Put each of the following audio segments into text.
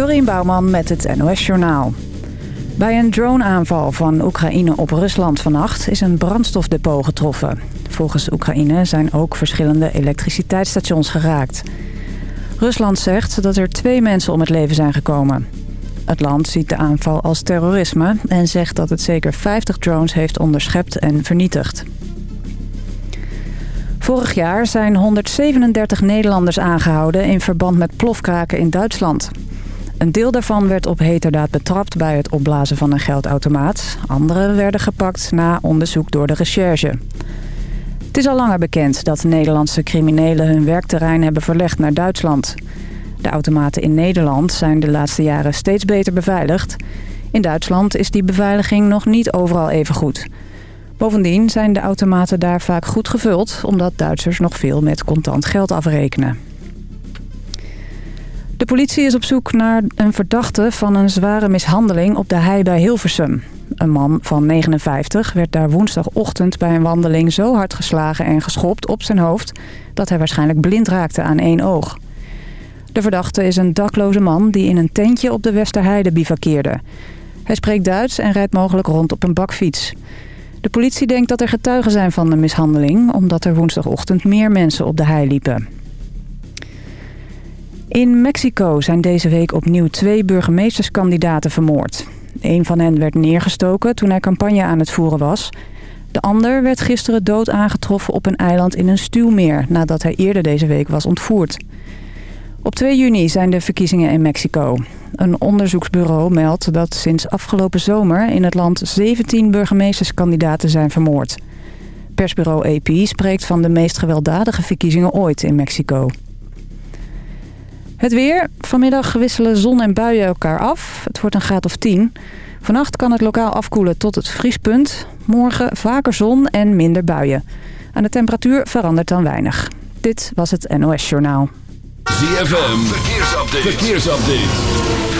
Dorien Bouwman met het NOS Journaal. Bij een droneaanval van Oekraïne op Rusland vannacht is een brandstofdepot getroffen. Volgens Oekraïne zijn ook verschillende elektriciteitsstations geraakt. Rusland zegt dat er twee mensen om het leven zijn gekomen. Het land ziet de aanval als terrorisme en zegt dat het zeker 50 drones heeft onderschept en vernietigd. Vorig jaar zijn 137 Nederlanders aangehouden in verband met plofkraken in Duitsland. Een deel daarvan werd op heterdaad betrapt bij het opblazen van een geldautomaat. Anderen werden gepakt na onderzoek door de recherche. Het is al langer bekend dat Nederlandse criminelen hun werkterrein hebben verlegd naar Duitsland. De automaten in Nederland zijn de laatste jaren steeds beter beveiligd. In Duitsland is die beveiliging nog niet overal even goed. Bovendien zijn de automaten daar vaak goed gevuld... omdat Duitsers nog veel met contant geld afrekenen. De politie is op zoek naar een verdachte van een zware mishandeling op de hei bij Hilversum. Een man van 59 werd daar woensdagochtend bij een wandeling zo hard geslagen en geschopt op zijn hoofd... dat hij waarschijnlijk blind raakte aan één oog. De verdachte is een dakloze man die in een tentje op de Westerheide bivakkeerde. Hij spreekt Duits en rijdt mogelijk rond op een bakfiets. De politie denkt dat er getuigen zijn van de mishandeling... omdat er woensdagochtend meer mensen op de hei liepen. In Mexico zijn deze week opnieuw twee burgemeesterskandidaten vermoord. Een van hen werd neergestoken toen hij campagne aan het voeren was. De ander werd gisteren dood aangetroffen op een eiland in een stuwmeer... nadat hij eerder deze week was ontvoerd. Op 2 juni zijn de verkiezingen in Mexico. Een onderzoeksbureau meldt dat sinds afgelopen zomer in het land 17 burgemeesterskandidaten zijn vermoord. Persbureau AP spreekt van de meest gewelddadige verkiezingen ooit in Mexico. Het weer. Vanmiddag wisselen zon en buien elkaar af. Het wordt een graad of 10. Vannacht kan het lokaal afkoelen tot het vriespunt. Morgen vaker zon en minder buien. Aan de temperatuur verandert dan weinig. Dit was het NOS Journaal. ZFM. Verkeersupdate.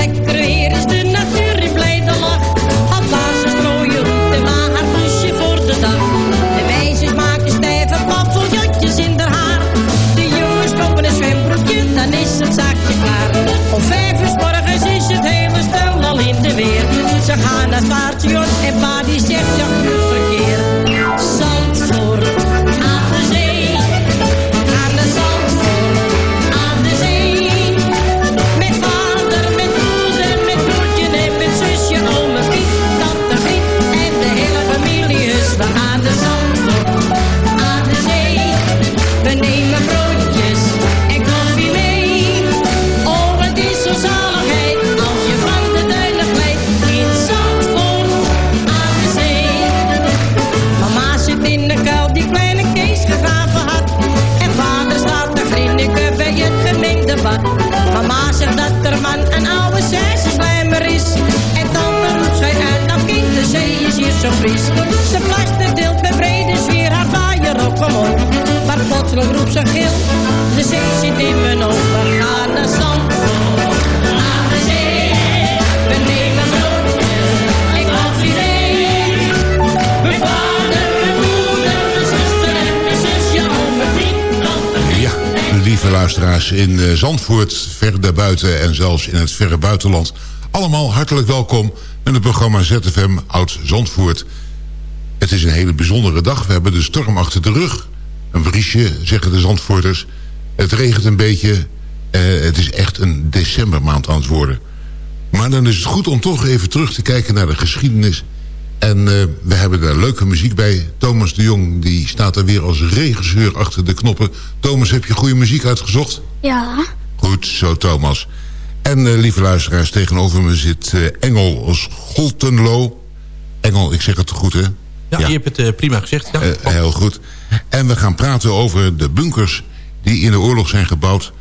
Ze gaan naar station en fris. Ze deelt met brede sfeer haar vaaier op omhoog. Maar plotseling roept ze gil, de zee zit in mijn ogen. Ga naar zand, aan de zee. We nemen broodjes en koffie mee. Mijn vader, mijn moeder, mijn zuster en mijn zusje, al mijn vriend, tante Ja, lieve luisteraars in eh, Zandvoort, ver daarbuiten en zelfs in het verre buitenland. Allemaal hartelijk welkom met het programma ZFM Oud Zandvoort. Het is een hele bijzondere dag. We hebben de storm achter de rug. Een briesje, zeggen de Zandvoorters. Het regent een beetje. Eh, het is echt een decembermaand aan het worden. Maar dan is het goed om toch even terug te kijken naar de geschiedenis. En eh, we hebben daar leuke muziek bij. Thomas de Jong die staat er weer als regisseur achter de knoppen. Thomas, heb je goede muziek uitgezocht? Ja. Goed zo, Thomas. En eh, lieve luisteraars, tegenover me zit eh, Engel Scholtenlo. Engel, ik zeg het goed, hè? Ja, je hebt het eh, prima gezegd. Ja. Heel goed. En we gaan praten over de bunkers die in de oorlog zijn gebouwd...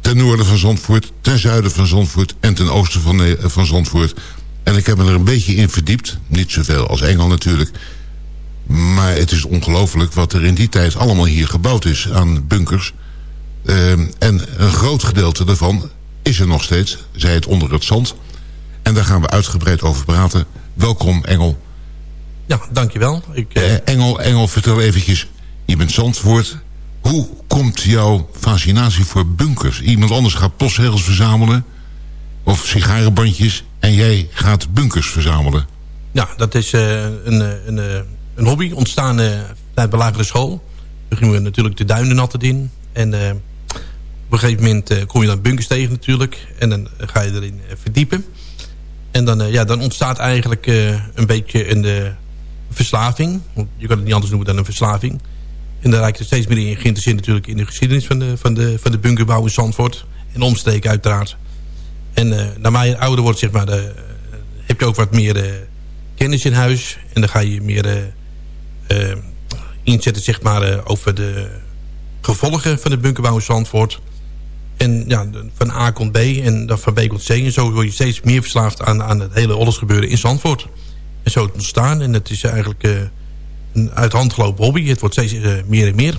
ten noorden van Zandvoort, ten zuiden van Zandvoort... en ten oosten van, van Zandvoort. En ik heb me er een beetje in verdiept. Niet zoveel als Engel natuurlijk. Maar het is ongelooflijk wat er in die tijd allemaal hier gebouwd is aan bunkers. Ehm, en een groot gedeelte daarvan is er nog steeds. Zij het onder het zand. En daar gaan we uitgebreid over praten. Welkom Engel. Ja, dankjewel. Ik, uh... Engel, Engel, vertel eventjes. Je bent Zandvoort. Hoe komt jouw fascinatie voor bunkers? Iemand anders gaat postzegels verzamelen. Of sigarenbandjes. En jij gaat bunkers verzamelen. Ja, dat is uh, een, een, een hobby ontstaan uh, bij de lagere school. Toen gingen we natuurlijk de duinen altijd in. En op een gegeven moment uh, kom je dan bunkers tegen natuurlijk. En dan ga je erin verdiepen. En dan, ja, dan ontstaat eigenlijk een beetje een verslaving. Je kan het niet anders noemen dan een verslaving. En daar raak je steeds meer in geïnteresseerd natuurlijk in de geschiedenis van de, van de, van de bunkerbouw in Zandvoort. En omstreken uiteraard. En naarmate je ouder wordt, zeg maar, heb je ook wat meer kennis in huis. En dan ga je meer inzetten, zeg maar, over de gevolgen van de bunkerbouw in Zandvoort. En ja, van A komt B en dan van B komt C. En zo word je steeds meer verslaafd aan, aan het hele oorlogsgebeuren in Zandvoort. En zo het ontstaan. En het is eigenlijk een uit hand gelopen hobby. Het wordt steeds meer en meer.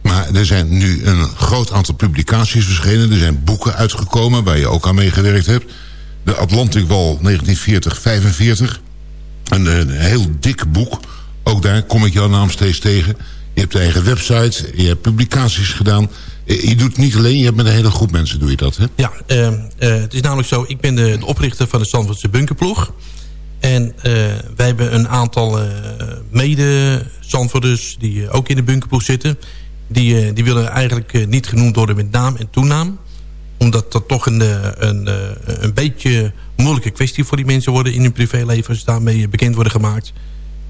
Maar er zijn nu een groot aantal publicaties verschenen. Er zijn boeken uitgekomen waar je ook aan meegewerkt hebt. De Atlantic Wall 1940-45. Een, een heel dik boek. Ook daar kom ik jouw naam steeds tegen. Je hebt eigen website, je hebt publicaties gedaan. Je doet het niet alleen, je hebt met een hele groep mensen doe je dat, hè? Ja, uh, uh, het is namelijk zo, ik ben de, de oprichter van de Zandvoortse Bunkerploeg. En uh, wij hebben een aantal mede-Zandvoorters die ook in de bunkerploeg zitten. Die, die willen eigenlijk niet genoemd worden met naam en toenaam omdat dat toch een, een, een beetje moeilijke kwestie voor die mensen worden in hun privéleven. Als ze daarmee bekend worden gemaakt.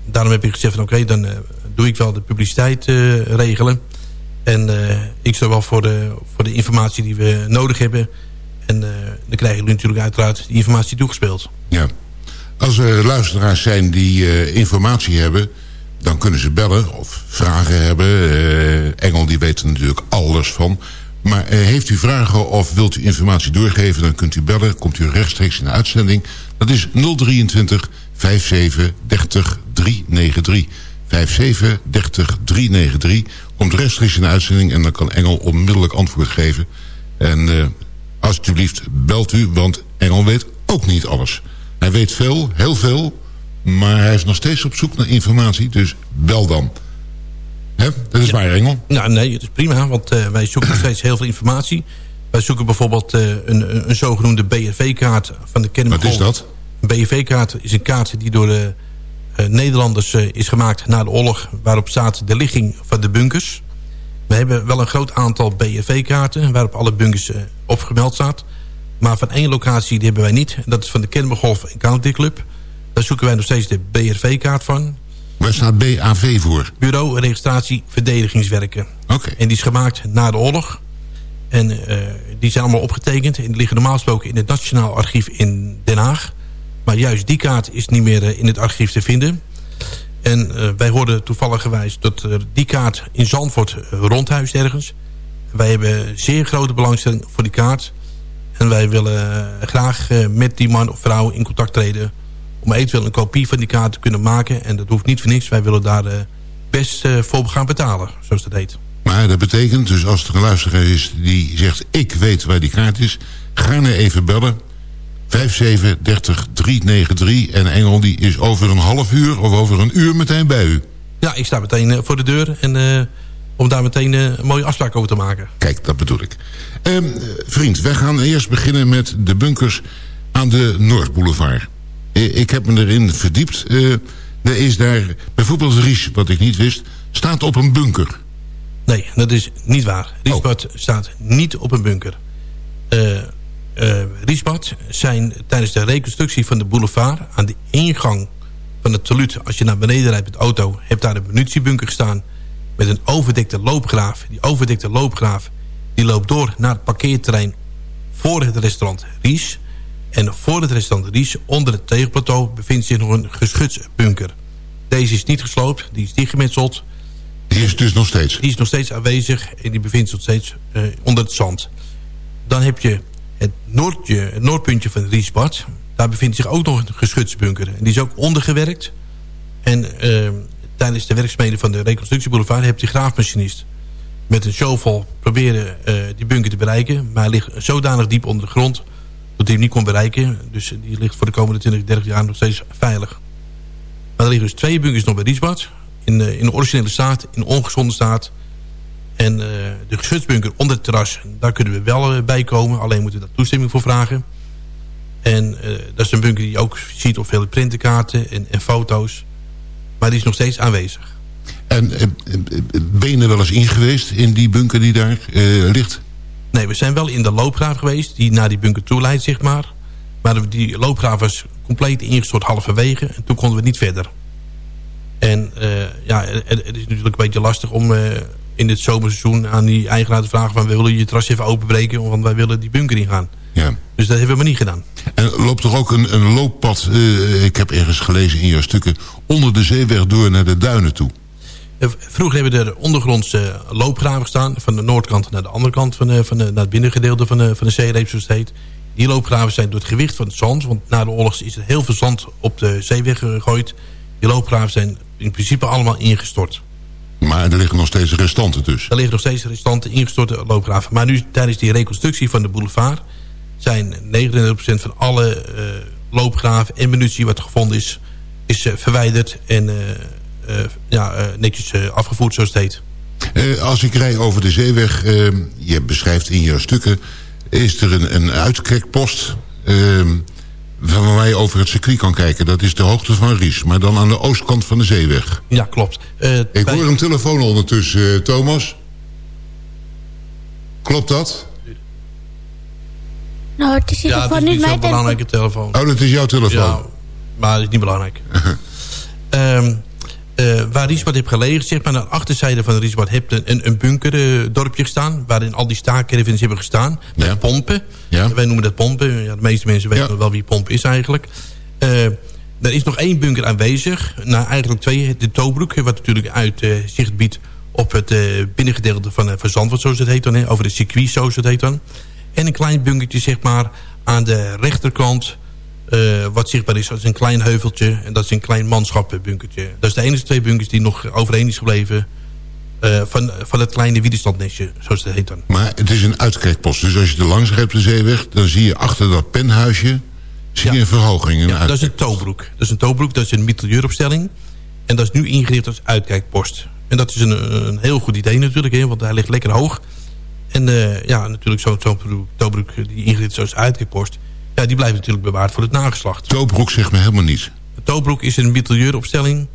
Daarom heb ik gezegd van oké, dan doe ik wel de publiciteit regelen. En uh, ik sta wel voor de, voor de informatie die we nodig hebben. En uh, dan krijgen jullie natuurlijk uiteraard die informatie toegespeeld. Ja. Als er luisteraars zijn die informatie hebben... dan kunnen ze bellen of vragen hebben. Engel die weet er natuurlijk alles van. Maar heeft u vragen of wilt u informatie doorgeven... dan kunt u bellen, komt u rechtstreeks in de uitzending. Dat is 023 57 30 393. 57 30 393. Komt rechtstreeks in de uitzending en dan kan Engel onmiddellijk antwoord geven. En uh, alsjeblieft belt u, want Engel weet ook niet alles. Hij weet veel, heel veel, maar hij is nog steeds op zoek naar informatie, dus bel dan. Hè? Dat is ja. waar, Engel. Nou, nee, het is prima, want uh, wij zoeken nog steeds heel veel informatie. Wij zoeken bijvoorbeeld uh, een, een, zogenoemde BRV-kaart van de Kennemer Wat is dat? Een BRV-kaart is een kaart die door de Nederlanders uh, is gemaakt na de oorlog... waarop staat de ligging van de bunkers. We hebben wel een groot aantal BFV-kaarten... waarop alle bunkers uh, op gemeld staat. Maar van één locatie die hebben wij niet. Dat is van de Kennemergolf County Club. Daar zoeken wij nog steeds de BRV-kaart van. Waar staat BAV voor? Bureau Registratie Verdedigingswerken. Oké. Okay. En die is gemaakt na de oorlog. En die zijn allemaal opgetekend. En die liggen normaal gesproken in het Nationaal Archief in Den Haag. Maar juist die kaart is niet meer in het archief te vinden. En uh, wij hoorden toevallig gewijs dat die kaart in Zandvoort uh, rondhuist ergens. Wij hebben zeer grote belangstelling voor die kaart. En wij willen graag met die man of vrouw in contact treden... om eventueel een kopie van die kaart te kunnen maken. En dat hoeft niet voor niks. Wij willen daar best voor gaan betalen, zoals dat heet. Maar dat betekent dus als er een luisteraar is die zegt... ik weet waar die kaart is, ga nu even bellen... 57 30 393. En Engel die is over een half uur of over een uur meteen bij u. Ja, ik sta meteen uh, voor de deur. En uh, om daar meteen uh, een mooie afspraak over te maken. Kijk, dat bedoel ik. Um, vriend, wij gaan eerst beginnen met de bunkers aan de Noordboulevard. Ik heb me erin verdiept. er is daar bijvoorbeeld Ries, wat ik niet wist, staat op een bunker. Nee, dat is niet waar. Riesbad oh. staat niet op een bunker. Uh, Riesbad zijn tijdens de reconstructie van de boulevard... aan de ingang van het taluut, als je naar beneden rijdt met auto... hebt daar een munitiebunker gestaan met een overdekte loopgraaf. Die overdekte loopgraaf die loopt door naar het parkeerterrein... voor het restaurant Ries. En voor het restaurant Ries, onder het tegelplateau... bevindt zich nog een geschutsbunker. Deze is niet gesloopt, die is dichtgemetseld. Die is dus nog steeds? Die is nog steeds aanwezig en die bevindt zich nog steeds uh, onder het zand. Dan heb je het, noordje, het noordpuntje van Riesbad. daar bevindt zich ook nog een geschutsbunker. En die is ook ondergewerkt. En tijdens de werkzaamheden van de reconstructieboulevard... heeft die graafmachinist met een shovel proberen die bunker te bereiken. Maar hij ligt zodanig diep onder de grond dat hij hem niet kon bereiken. Dus die ligt voor de komende 20, 30 jaar nog steeds veilig. Maar er liggen dus twee bunkers nog bij Riesbad. In de, in de originele staat, in ongezonde staat. En uh, de geschutsbunker onder het terras, daar kunnen we wel uh, bij komen. Alleen moeten we daar toestemming voor vragen. En uh, dat is een bunker die je ook ziet op vele printenkaarten en, en foto's. Maar die is nog steeds aanwezig. En ben je er wel eens in geweest in die bunker die daar ligt? Nee, we zijn wel in de loopgraaf geweest die naar die bunker toe leidt, zeg maar. Maar die loopgraaf was compleet ingestort halverwege. En toen konden we niet verder. En uh, ja, het, is natuurlijk een beetje lastig om uh, in dit zomerseizoen aan die eigenaar te vragen... van we willen je terras even openbreken, want wij willen die bunker ingaan. Ja. Dus dat hebben we niet gedaan. En loopt er ook een, een looppad, uh, ik heb ergens gelezen in jouw stukken... onder de zeeweg door naar de duinen toe? Vroeger hebben er ondergrondse loopgraven gestaan... van de noordkant naar de andere kant, van, de, van de, naar het binnengedeelte van de, van de zeereep, zoals het heet. Die loopgraven zijn door het gewicht van het zand... want na de oorlog is er heel veel zand op de zeeweg gegooid. Die loopgraven zijn in principe allemaal ingestort. Maar er liggen nog steeds restanten dus? Er liggen nog steeds restanten ingestorte loopgraven. Maar nu tijdens die reconstructie van de boulevard... zijn 99% van alle uh, loopgraven en munitie wat gevonden is... is uh, verwijderd en uh, ja, netjes afgevoerd zoals het heet. als ik rij over de zeeweg... je beschrijft in je stukken... is er een, een uitkijkpost... Van waar je over het circuit kan kijken. Dat is de hoogte van Ries, maar dan aan de oostkant van de zeeweg. Ja, klopt. Uh, Ik hoor een telefoon ondertussen, uh, Thomas. Klopt dat? Nou, het is in ieder geval niet mijn belangrijke telefoon. Oh, dat is jouw telefoon? Ja, maar dat is niet belangrijk. um, uh, waar Riesbad heeft gelegen, zeg maar, aan de achterzijde van Riesbad... heb je een, een bunkerdorpje gestaan... waarin al die staakcaravans hebben gestaan. Met pompen. Ja. Wij noemen dat pompen. Ja, de meeste mensen weten wel wie pomp is eigenlijk. Uh, er is nog één bunker aanwezig. Nou, eigenlijk twee. De Toobroek, wat natuurlijk uit uh, zicht biedt... op het binnengedeelte van, van Zandvoort, zoals het heet dan. Hè, over het circuit, zoals het heet dan. En een klein bunkertje, zeg maar, aan de rechterkant uh, wat zichtbaar is, dat is een klein heuveltje. En dat is een klein manschapbunkertje. Dat is de enige twee bunkers die nog overeen is gebleven... Uh, van, van het kleine widerstandnestje, zoals het heet dan. Maar het is een uitkijkpost. Dus als je er langs rijdt op de zeeweg... dan zie je achter dat penhuisje zie je een verhoging. Een ja, dat is een toobroek. Dat is een toobroek, dat is een mitrailleuropstelling. En dat is nu ingericht als uitkijkpost. En dat is een, een heel goed idee natuurlijk, hè, want hij ligt lekker hoog. En uh, ja, natuurlijk zo'n zo toobroek die ingericht is als uitkijkpost ja, die blijft natuurlijk bewaard voor het nageslacht. Toobroek zegt me helemaal niets. Toobroek is een mitrailleuropstelling.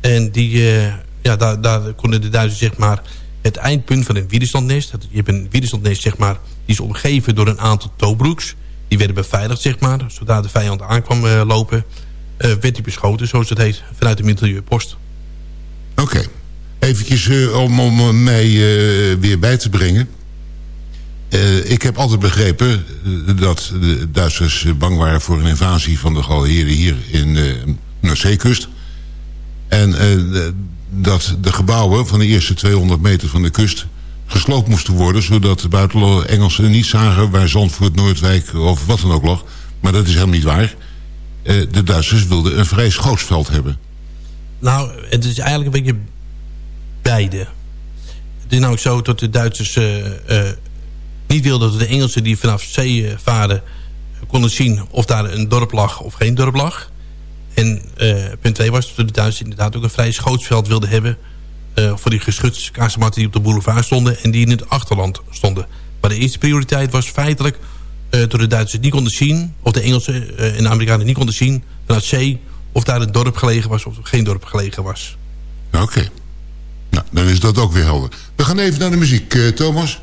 En die, uh, ja, daar, daar konden de Duitsers zeg maar het eindpunt van een widerstandnest. Je hebt een widerstandnest zeg maar, die is omgeven door een aantal toobroeks. Die werden beveiligd zeg maar. Zodra de vijand aankwam uh, lopen, uh, werd hij beschoten zoals het heet vanuit de mitrailleurpost. Oké. Okay. Eventjes om, om mij weer bij te brengen. Uh, ik heb altijd begrepen uh, dat de Duitsers bang waren voor een invasie van de Galheren hier in uh, Noordzeekust. En dat de gebouwen van de eerste 200 meter van de kust gesloopt moesten worden... zodat de buitenlandse Engelsen niet zagen waar Zandvoort, Noordwijk of wat dan ook lag. Maar dat is helemaal niet waar. de Duitsers wilden een vrij schootsveld hebben. Nou, het is eigenlijk een beetje beide. Het is nou zo dat de Duitsers niet wilde dat de Engelsen die vanaf zee eh, varen... konden zien of daar een dorp lag of geen dorp lag. En uh, punt 2 was dat de Duitsers inderdaad ook een vrij schootsveld wilden hebben... Voor die geschutskazematten die op de boulevard stonden... en die in het achterland stonden. Maar de eerste prioriteit was feitelijk... Door de Duitsers niet konden zien... of de Engelsen en de Amerikanen niet konden zien... vanuit zee of daar een dorp gelegen was of geen dorp gelegen was. Oké. Nou, dan is dat ook weer helder. We gaan even naar de muziek, Thomas.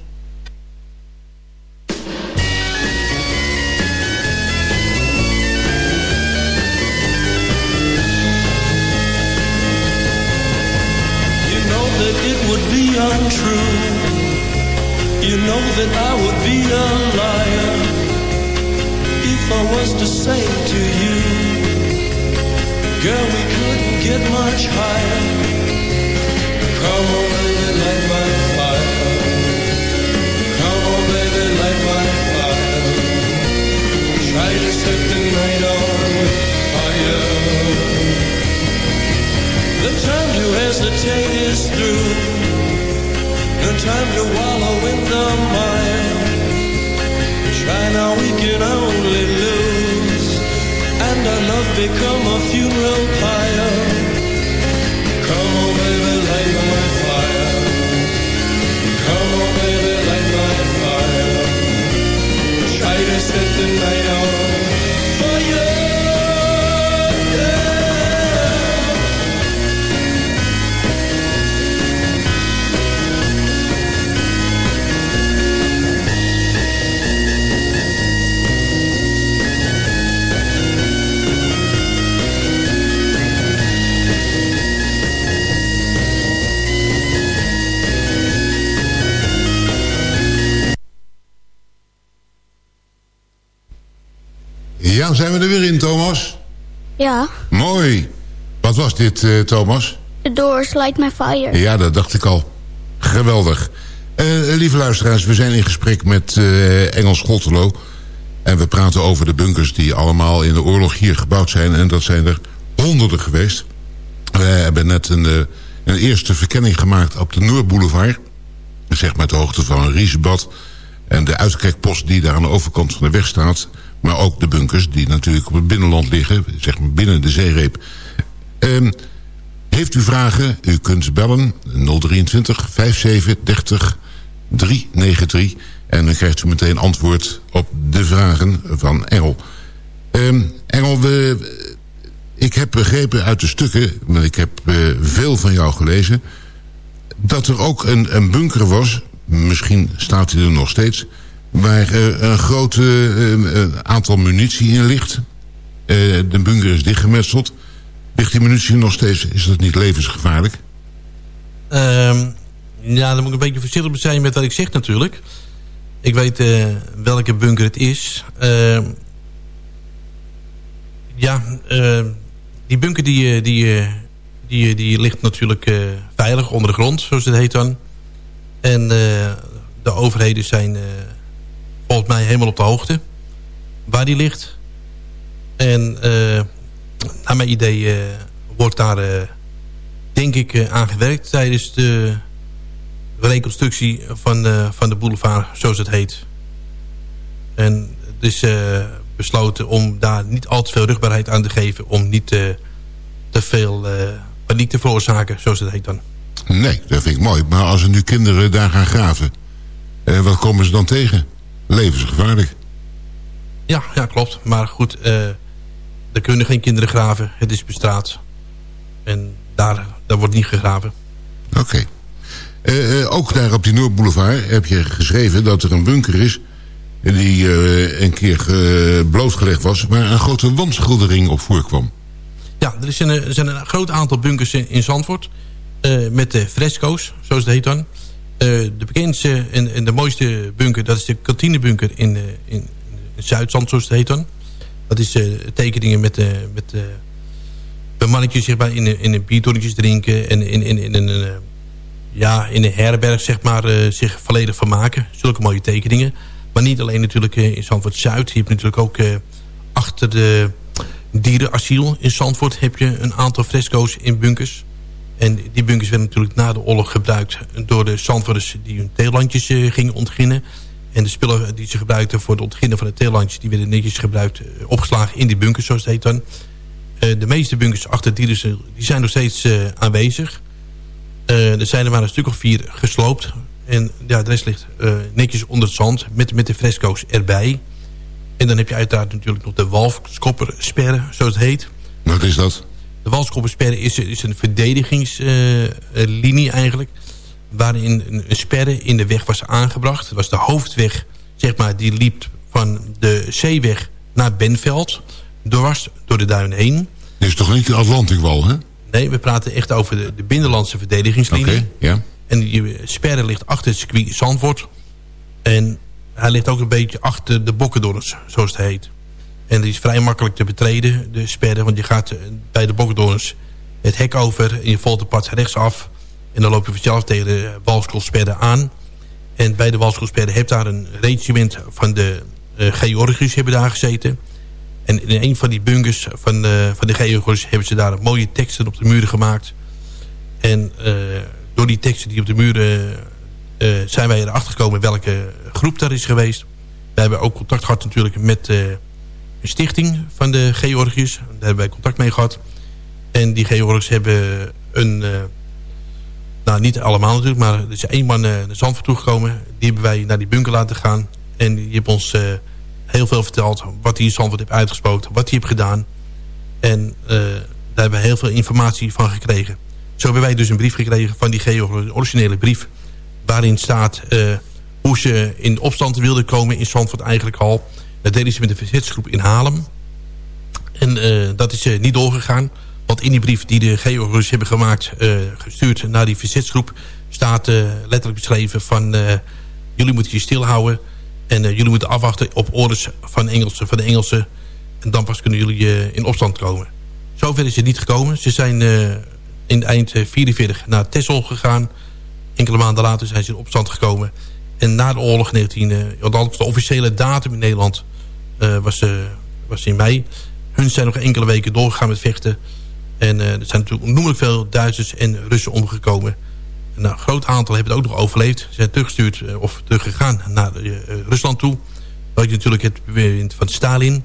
Know that I would be a liar if I was to say to you, Girl, we couldn't get much higher. Come on, become a funeral pyre. Ja, zijn we er weer in, Thomas? Ja, Mooi. Wat was dit, eh, Thomas? The Doors, Light My Fire. Ja, dat dacht ik al. Geweldig. Eh, lieve luisteraars, we zijn in gesprek met eh, Engels Schottelo. En we praten over de bunkers die allemaal in de oorlog hier gebouwd zijn. En dat zijn er honderden geweest. We hebben net een, een eerste verkenning gemaakt op de Noordboulevard. Zeg maar de hoogte van een Riesebad. En de uitkijkpost die daar aan de overkant van de weg staat. Maar ook de bunkers die natuurlijk op het binnenland liggen. Zeg maar binnen de zeereep. Ehm, heeft u vragen? U kunt bellen 023 57 30 393. En dan krijgt u meteen antwoord op de vragen van Engel. Ehm, Engel, ik heb begrepen uit de stukken... want ik heb eh, veel van jou gelezen... dat er ook een, een bunker was... misschien staat hij er nog steeds... waar eh, een groot aantal munitie in ligt. Eh, de bunker is dichtgemetseld... Ligt die munitie nog steeds? Is dat niet levensgevaarlijk? Ehm, ja, dan moet ik een beetje voorzichtig zijn met wat ik zeg natuurlijk. Ik weet eh, welke bunker het is. Ehm, ja, eh, die bunker die, eh, die, eh, die, die ligt natuurlijk eh, veilig onder de grond, zoals het heet dan. En eh, de overheden zijn eh, volgens mij helemaal op de hoogte waar die ligt. En eh, naar mijn idee eh, wordt daar, eh, denk ik, aan gewerkt tijdens de reconstructie van, van de boulevard, zoals het heet. En eh, besloten om daar niet al te veel rugbaarheid aan te geven... om niet eh, te veel paniek te veroorzaken, zoals het heet dan. Nee, dat vind ik mooi. Maar als er nu kinderen daar gaan graven... wat komen ze dan tegen? Levensgevaarlijk. Ja, ja klopt. Maar goed, eh, er kunnen geen kinderen graven. Het is bestraat. En daar, daar wordt niet gegraven. Oké. Eh, eh, ook daar op die Noordboulevard heb je geschreven dat er een bunker is... die een keer blootgelegd was... waar een grote wandschildering op voorkwam. Ja, er, is een, er zijn een groot aantal bunkers in, in Zandvoort. met de fresco's, zoals het heet dan. Eh, de bekendste en, de mooiste bunker, dat is de kantinebunker in, eh, in, in Zuid-Zand, zoals heet dan. Dat is eh, tekeningen met, met mannetjes zeg maar, in, in biertonnetjes drinken. En in, in, in, een, ja, in herberg zeg maar, zich volledig vermaken. Zulke mooie tekeningen. Maar niet alleen natuurlijk in Zandvoort-Zuid. Je hebt natuurlijk ook achter de dierenasiel in Zandvoort... heb je een aantal fresco's in bunkers. En die bunkers werden natuurlijk na de oorlog gebruikt... door de Zandvoorters die hun theelandjes eh, gingen ontginnen. En de spullen die ze gebruikten voor het ontginnen van de theelandjes... die werden netjes gebruikt, eh, opgeslagen in die bunkers, zoals het heet dan. Eh, de meeste bunkers achter dierenasiel die zijn nog steeds eh, aanwezig. Eh, er zijn er maar een stuk of vier gesloopt. En ja, de rest ligt eh, netjes onder het zand met, met de fresco's erbij. En dan heb je uiteraard natuurlijk nog de walskoppersperre, zoals het heet. Wat is dat? De walskoppersperre is, is een verdedigingslinie eigenlijk. Waarin een, een sperre in de weg was aangebracht. Het was de hoofdweg, zeg maar, die liep van de zeeweg naar Benveld. Dwars door de duin heen. Dit is toch niet de Atlantikwal, hè? Oké, Nee, we praten echt over de, de binnenlandse verdedigingslinie. ja. En die sperre ligt achter het circuit Zandvoort. En hij ligt ook een beetje achter de Bokkendorens, zoals het heet. En die is vrij makkelijk te betreden, de sperre. Want je gaat eh, bij de Bokkendorens het hek over en je volgt de pad rechtsaf. En dan loop je vanzelf tegen de Walskolsperre aan. En bij de Walskolsperre heb daar een regiment van de uh, Georgiërs hebben daar gezeten. En in een van die bunkers van de, van de Georgiërs hebben ze daar mooie teksten op de muren gemaakt. En door die teksten die op de muren eh, zijn wij erachter gekomen welke groep daar is geweest. We hebben ook contact gehad natuurlijk met eh, een stichting van de Georgiërs. Daar hebben wij contact mee gehad. En die Georgiërs hebben een... eh, nou, niet allemaal natuurlijk, maar er is één man eh, naar Zandvoort toegekomen. Die hebben wij naar die bunker laten gaan. En die heeft ons eh, heel veel verteld wat hij in Zandvoort heeft uitgesproken. Wat hij heeft gedaan. En daar hebben we heel veel informatie van gekregen. Zo hebben wij dus een brief gekregen van die Georg, een originele brief. Waarin staat hoe ze in opstand wilden komen in Zandvoort eigenlijk al. Dat deden ze met de verzetsgroep in Haarlem. En eh, dat is eh, niet doorgegaan. Want in die brief die de Georgiërs hebben gemaakt, eh, gestuurd naar die verzetsgroep... staat letterlijk beschreven van... jullie moeten je stilhouden... en jullie moeten afwachten op orders van, van de Engelsen... en dan pas kunnen jullie in opstand komen. Zover is het niet gekomen. Ze zijn in eind eh, 44 naar Texel gegaan. Enkele maanden later zijn ze in opstand gekomen. En na de oorlog, 19, eh, althans de officiële datum in Nederland... eh, was, eh, was in mei. Hun zijn nog enkele weken doorgegaan met vechten... En er zijn natuurlijk onnoemelijk veel Duitsers en Russen omgekomen. En, nou, een groot aantal hebben het ook nog overleefd. Ze zijn teruggestuurd of teruggegaan naar Rusland toe. Waar je natuurlijk het bewind van Stalin.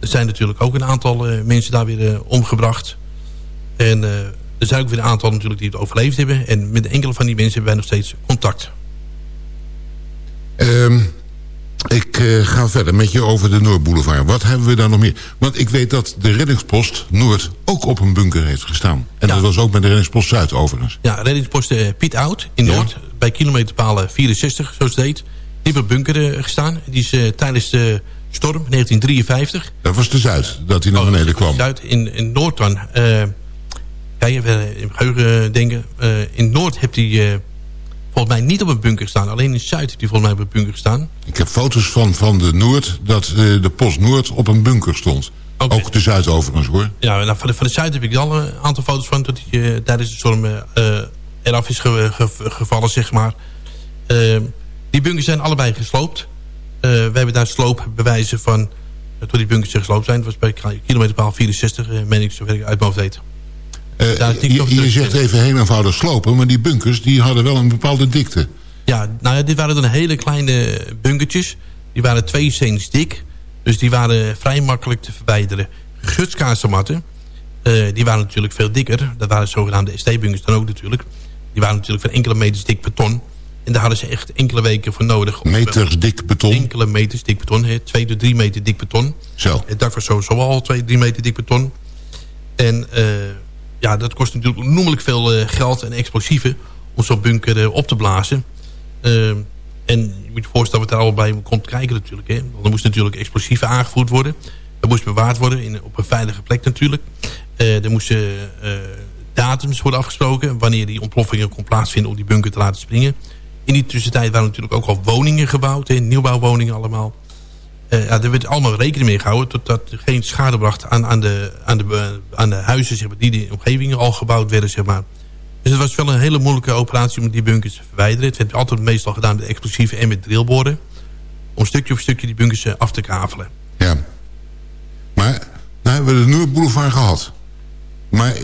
Er zijn natuurlijk ook een aantal mensen daar weer omgebracht. En eh, er zijn ook weer een aantal natuurlijk die het overleefd hebben. En met enkele van die mensen hebben wij nog steeds contact. Ehm, ik eh, ga verder met je over de Noordboulevard. Wat hebben we daar nog meer? Want ik weet dat de reddingspost Noord ook op een bunker heeft gestaan. En Ja. dat was ook met de reddingspost Zuid overigens. Ja, reddingspost eh, Piet Oud in Ja. Noord. Bij kilometerpalen 64, zoals het heet. Die heeft op bunker eh, gestaan. Die is tijdens de storm 1953... Dat was de Zuid, dat hij naar beneden kwam. Zuid in, in Noord dan. kijk even in geheugen denken. In Noord heeft hij volgens mij niet op een bunker gestaan. Alleen in Zuid heeft hij volgens mij op een bunker gestaan. Ik heb foto's van, van de Noord, dat eh, de post Noord op een bunker stond. Ook de Zuid overigens hoor. Ja, nou, van, de, van de Zuid heb ik al een aantal foto's van... dat hij eh, tijdens de storm eh, eraf is ge- ge- gevallen, zeg maar. Eh, die bunkers zijn allebei gesloopt. We hebben daar sloopbewijzen van... toen die bunkers gesloopt zijn. Dat was bij kilometerpaal 64, eh meen ik, zover ik uit mijn hoofd je, over je zegt even heel eenvoudig slopen, maar die bunkers die hadden wel een bepaalde dikte. Ja, nou ja, dit waren dan hele kleine bunkertjes. Die waren twee steens dik. Dus die waren vrij makkelijk te verwijderen. Gutskaastermatten, eh die waren natuurlijk veel dikker. Dat waren zogenaamde ST-bunkers dan ook natuurlijk. Die waren natuurlijk van enkele meters dik beton. En daar hadden ze echt enkele weken voor nodig. om Meters dik beton. Enkele meters dik beton. Hè, twee tot drie meter dik beton. Zo. Het dak was sowieso al twee, drie meter dik beton. En eh, ja, dat kost natuurlijk onnoemelijk veel eh, geld en explosieven... om zo'n bunker eh, op te blazen. Eh, en je moet je voorstellen wat daar allemaal bij komt kijken natuurlijk. Hè. Want er moest natuurlijk explosieven aangevoerd worden. Dat moest bewaard worden in, op een veilige plek natuurlijk. Er moesten datums worden afgesproken... wanneer die ontploffingen kon plaatsvinden om die bunker te laten springen. In die tussentijd waren natuurlijk ook al woningen gebouwd. Hè, nieuwbouwwoningen allemaal. Eh, ja, er werd allemaal rekening mee gehouden... totdat er geen schade bracht aan, aan, de, aan, de, eh, aan de huizen zeg maar, die de omgeving al gebouwd werden. Zeg maar. Dus het was wel een hele moeilijke operatie om die bunkers te verwijderen. Het werd altijd meestal gedaan met explosieven en met drillboren. Om stukje op stukje die bunkers eh, af te kavelen. Ja. Maar nou hebben we de Noordboulevard gehad. Maar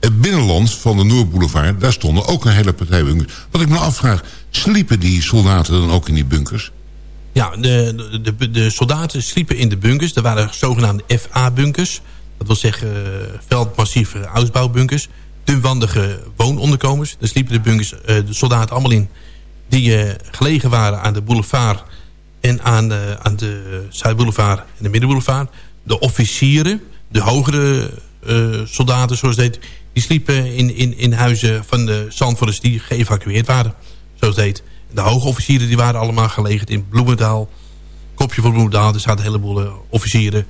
het binnenland van de Noordboulevard... daar stonden ook een hele partij bunkers. Wat ik me afvraag, sliepen die soldaten dan ook in die bunkers? Ja, de, de, de, soldaten sliepen in de bunkers. Er waren zogenaamde FA-bunkers. Dat wil zeggen eh, veldmassieve uitbouwbunkers. Dunwandige woononderkomens. Daar sliepen de, bunkers, eh, de soldaten allemaal in. Die eh, gelegen waren aan de boulevard en aan de, aan de Zuidboulevard en de Middenboulevard. De officieren, de hogere soldaten zoals het heet... die sliepen in, in, in huizen van de Zandvoorters die geëvacueerd waren. Zoals heet. De hoge officieren die waren allemaal gelegen in Bloemendaal. Kopje van Bloemendaal, er zaten een heleboel eh, officieren.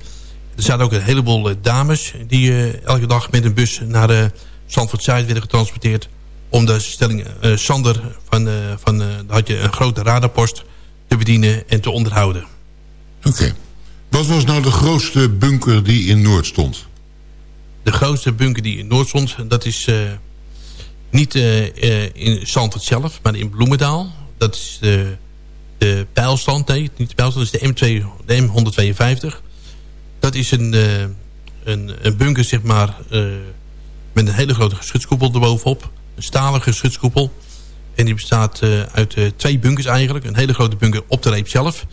Er zaten ook een heleboel eh, dames... die eh, elke dag met een bus naar uh, Zandvoort Zuid werden getransporteerd... om de stelling Sander van, van had je een grote radarpost te bedienen en te onderhouden. Oké. Wat was nou de grootste bunker die in Noord stond? De grootste bunker die in Noord stond, dat is uh, niet uh, in Zandvoort zelf, maar in Bloemendaal. Dat is de, de pijlstand, niet pijlstand, dat is de, M2, de M152. Dat is een, een, een, bunker, zeg maar, met een hele grote geschutskoepel erbovenop. Een stalen geschutskoepel. En die bestaat eh, uit eh, twee bunkers eigenlijk. Een hele grote bunker op de reep zelf.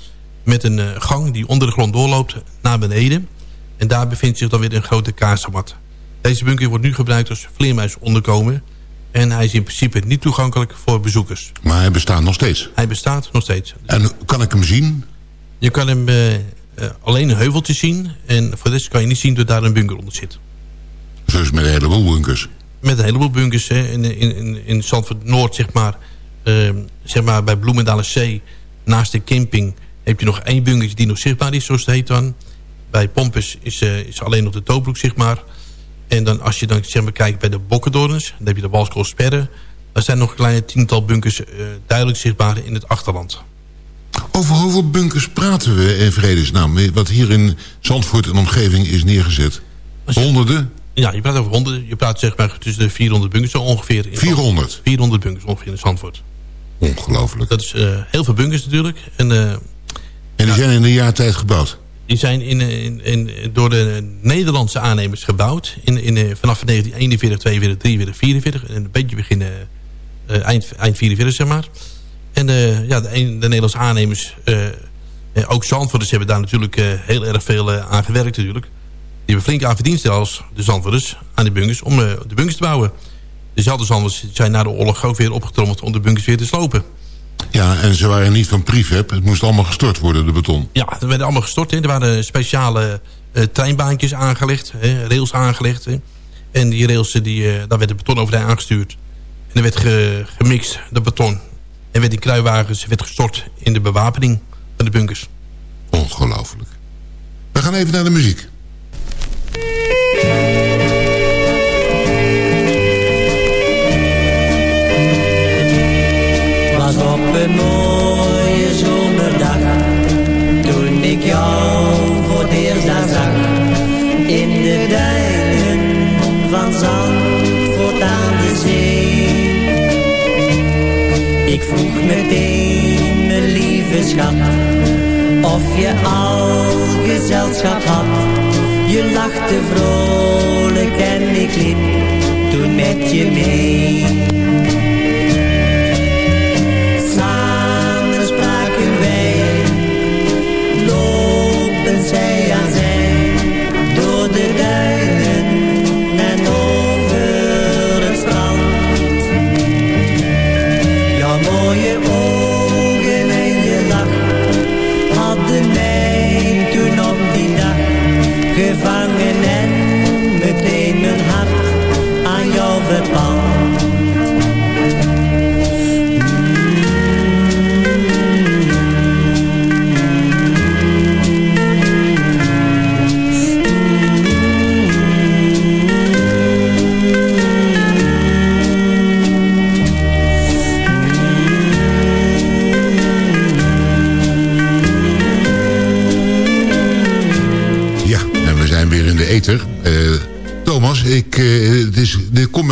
Met een eh, gang die onder de grond doorloopt naar beneden. En daar bevindt zich dan weer een grote kaarsenmat. Deze bunker wordt nu gebruikt als vleermuisonderkomen. En hij is in principe niet toegankelijk voor bezoekers. Maar hij bestaat nog steeds. Hij bestaat nog steeds. En kan ik hem zien? Je kan hem eh, eh, alleen een heuveltje zien. En voor de rest kan je niet zien dat daar een bunker onder zit. Zoals met een heleboel bunkers. Met een heleboel bunkers. Hè. In, in, in, in Zandvoort Noord, zeg maar, eh, zeg maar bij Bloemendalen Zee... naast de camping heb je nog één bunkertje die nog zichtbaar is, zoals het heet dan. Bij Pompus is, eh, is alleen op de Toobroek zichtbaar. En dan als je dan zeg maar, kijkt bij de Bokkendorens... dan heb je de Walskoolsperre. Er zijn nog een kleine tiental bunkers eh, duidelijk zichtbaar in het achterland. Over hoeveel bunkers praten we in vredesnaam? Wat hier in Zandvoort en omgeving is neergezet? Je- Honderden? Ja, je praat over honderden. Je praat zeg maar tussen de 400 bunkers zo ongeveer. in 400? 400 bunkers ongeveer in Zandvoort. Ongelooflijk. Dat is eh, heel veel bunkers natuurlijk. En eh, En die zijn in een jaar tijd gebouwd? Die zijn in, in, in, door de Nederlandse aannemers gebouwd. In, in, eh, vanaf 1941, 42, 43, 44. En een beetje begin eh, eind, eind 44 zeg maar. En eh, ja, de, de Nederlandse aannemers, eh, ook Zandvoorters hebben daar natuurlijk heel erg veel aan gewerkt natuurlijk. Die hebben flink aan verdiend zelfs, de Zandvoorters, aan die bunkers, om de bunkers te bouwen. Dezelfde Zandvoorters zijn na de oorlog ook weer opgetrommeld om de bunkers weer te slopen. Ja, en ze waren niet van prefab. Het moest allemaal gestort worden, de beton. Ja, er werden allemaal gestort. Hè. Er waren speciale eh, treinbaantjes aangelegd, hè, rails aangelegd. Hè. En die rails, eh, die, eh, daar werd de beton overheen aangestuurd. En er werd ge- gemixt, de beton. En werd in kruiwagens werd gestort in de bewapening van de bunkers. Ongelooflijk. We gaan even naar de muziek. Mooie zomerdag. Toen ik jou voor het eerst daar zag In de duinen van Zandvoort aan de zee. Ik vroeg meteen, mijn lieve schat Of je al gezelschap had. Je lachte vrolijk en ik liep toen met je mee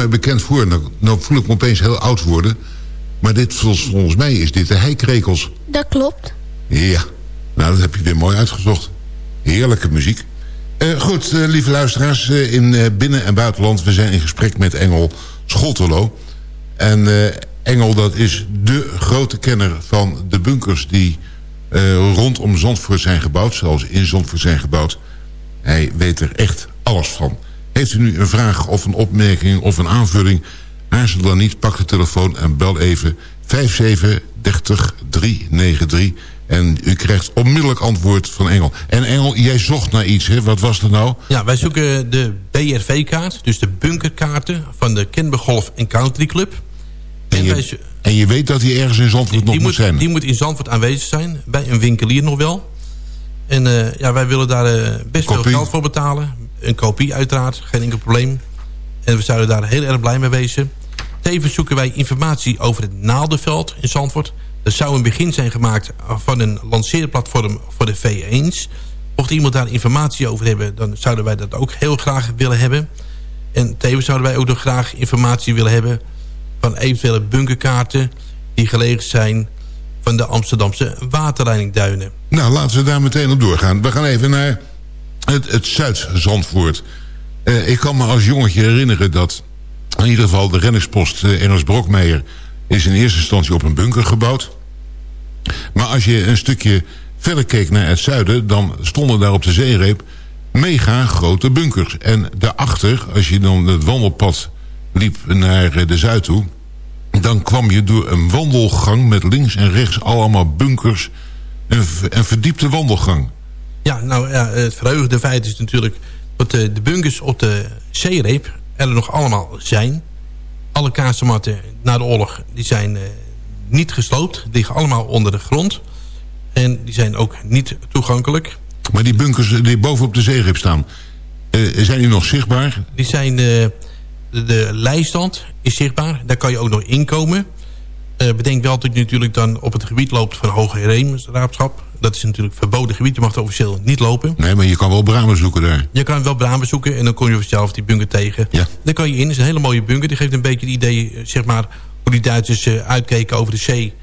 mij bekend voor. Nou, nou voel ik me opeens heel oud worden. Maar dit, volgens, mij is dit de heikrekels. Dat klopt. Ja, nou dat heb je weer mooi uitgezocht. Heerlijke muziek. Eh, goed, eh, lieve luisteraars, eh, in binnen- en buitenland... we zijn in gesprek met Engel Scholtelo. En Engel, dat is de grote kenner van de bunkers... die rondom Zandvoort zijn gebouwd, zoals in Zandvoort zijn gebouwd. Hij weet er echt alles van. Heeft u nu een vraag of een opmerking of een aanvulling... aarzel dan niet, pak de telefoon en bel even 57 30 393... En u krijgt onmiddellijk antwoord van Engel. En Engel, jij zocht naar iets, hè? Wat was dat nou? Ja, wij zoeken de BRV-kaart, dus de bunkerkaarten van de Kennemer Golf Country Club. En wij je, zo- en je weet dat hij ergens in Zandvoort nog die, moet zijn. die moet in Zandvoort aanwezig zijn, bij een winkelier nog wel. En eh, ja, wij willen daar eh, best veel Kopie. geld voor betalen. Een kopie uiteraard, geen enkel probleem. En we zouden daar heel erg blij mee wezen. Tevens zoeken wij informatie over het Naaldenveld in Zandvoort. Er zou een begin zijn gemaakt van een lanceerplatform voor de V1's. Mocht iemand daar informatie over hebben, dan zouden wij dat ook heel graag willen hebben. En tevens zouden wij ook nog graag informatie willen hebben... van eventuele bunkerkaarten die gelegen zijn van de Amsterdamse waterleidingduinen. Nou, laten we daar meteen op doorgaan. We gaan even naar het, het Zuid-Zandvoort. Eh, ik kan me als jongetje herinneren dat... in ieder geval de rennerspost eh, Ernst Brokmeijer... is in eerste instantie op een bunker gebouwd. Maar als je een stukje verder keek naar het zuiden... dan stonden daar op de zeereep mega grote bunkers. En daarachter, als je dan het wandelpad liep naar de zuid toe... dan kwam je door een wandelgang met links en rechts allemaal bunkers... een, een verdiepte wandelgang. Ja, nou ja, het verheugende feit is natuurlijk... dat de, de bunkers op de zeereep er nog allemaal zijn. Alle kazematten na de oorlog die zijn uh, niet gesloopt. Die liggen allemaal onder de grond. En die zijn ook niet toegankelijk. Maar die bunkers die bovenop de zeereep staan... Uh, zijn die nog zichtbaar? Die zijn... Uh, de, de lijstand is zichtbaar. Daar kan je ook nog inkomen. Uh, bedenk wel dat je natuurlijk dan op het gebied loopt van Hoge Heemraadschap. Dat is natuurlijk verboden gebied. Je mag er officieel niet lopen. Nee, maar je kan wel bramen zoeken daar. Je kan wel bramen zoeken en dan kom je vanzelf die bunker tegen. Ja. Daar kan je in. Het is een hele mooie bunker. Die geeft een beetje het idee, zeg maar, hoe die Duitsers uh, uitkeken over de zee.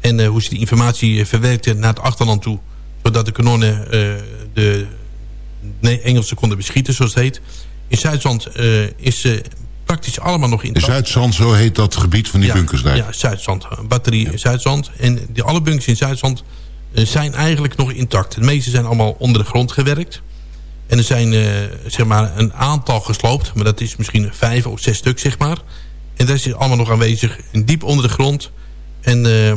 En uh, hoe ze die informatie verwerkten naar het achterland toe. Zodat de kanonnen de Engelsen konden beschieten, zoals het heet. In Zuidzand is praktisch allemaal nog in. Zuidzand, zo heet dat gebied van die ja, bunkers daar? Ja, Zuidzand. Batterie ja. Zuidzand. En die, alle bunkers in Zuidzand zijn eigenlijk nog intact. De meeste zijn allemaal onder de grond gewerkt. En er zijn uh, zeg maar een aantal gesloopt. Maar dat is misschien vijf of zes stuk, zeg maar. En dat is allemaal nog aanwezig. Diep onder de grond. En uh,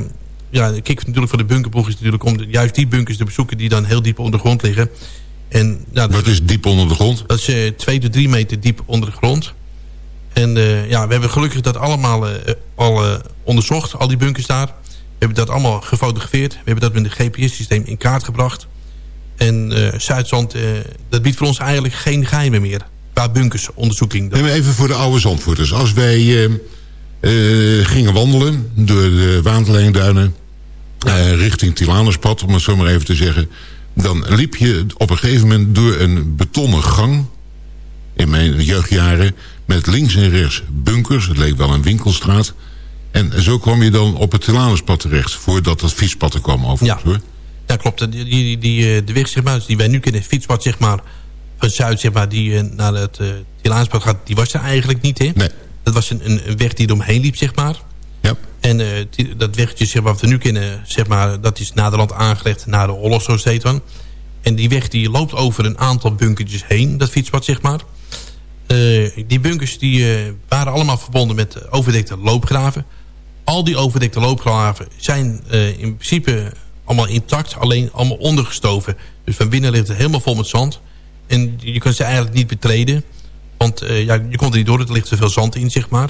ja, de kick natuurlijk van de bunkerploeg is natuurlijk om de, juist die bunkers te bezoeken... die dan heel diep onder de grond liggen. En, ja, Wat is diep onder de grond? Dat is uh, twee tot drie meter diep onder de grond. En ja, we hebben gelukkig dat allemaal al onderzocht. Al die bunkers daar. We hebben dat allemaal gefotografeerd. We hebben dat met een GPS-systeem in kaart gebracht. En uh, Zuidzand, uh, dat biedt voor ons eigenlijk geen geheimen meer. Qua bunkersonderzoeking. Neem even voor de oude Zandvoorters. Als wij uh, gingen wandelen door de Waandeleenduinen... Ja. richting Tilanuspad, om het zo maar even te zeggen... dan liep je op een gegeven moment door een betonnen gang... in mijn jeugdjaren, met links en rechts bunkers. Het leek wel een winkelstraat... En zo kwam je dan op het Tilanuspad terecht... voordat dat fietspad er kwam overigens, ja. hoor. Ja, klopt. Die, die, die, de weg zeg maar, die wij nu kennen, het fietspad zeg maar, van Zuid... Zeg maar, die naar het uh, Tilanuspad gaat, die was er eigenlijk niet, hè? Nee. Dat was een, een, weg die eromheen liep, zeg maar. Ja. En uh, die, dat weggetje zeg maar, wat we nu kennen, zeg maar, dat is naderhand aangelegd naar de Oorlog, zo. En die weg die loopt over een aantal bunkertjes heen, dat fietspad, zeg maar. Uh, die bunkers die, waren allemaal verbonden met overdekte loopgraven al die overdekte loopgraven zijn uh, in principe allemaal intact. Alleen allemaal ondergestoven. Dus van binnen ligt het helemaal vol met zand. En je kan ze eigenlijk niet betreden. Want uh, ja, je komt er niet door. Er ligt te veel zand in, zeg maar.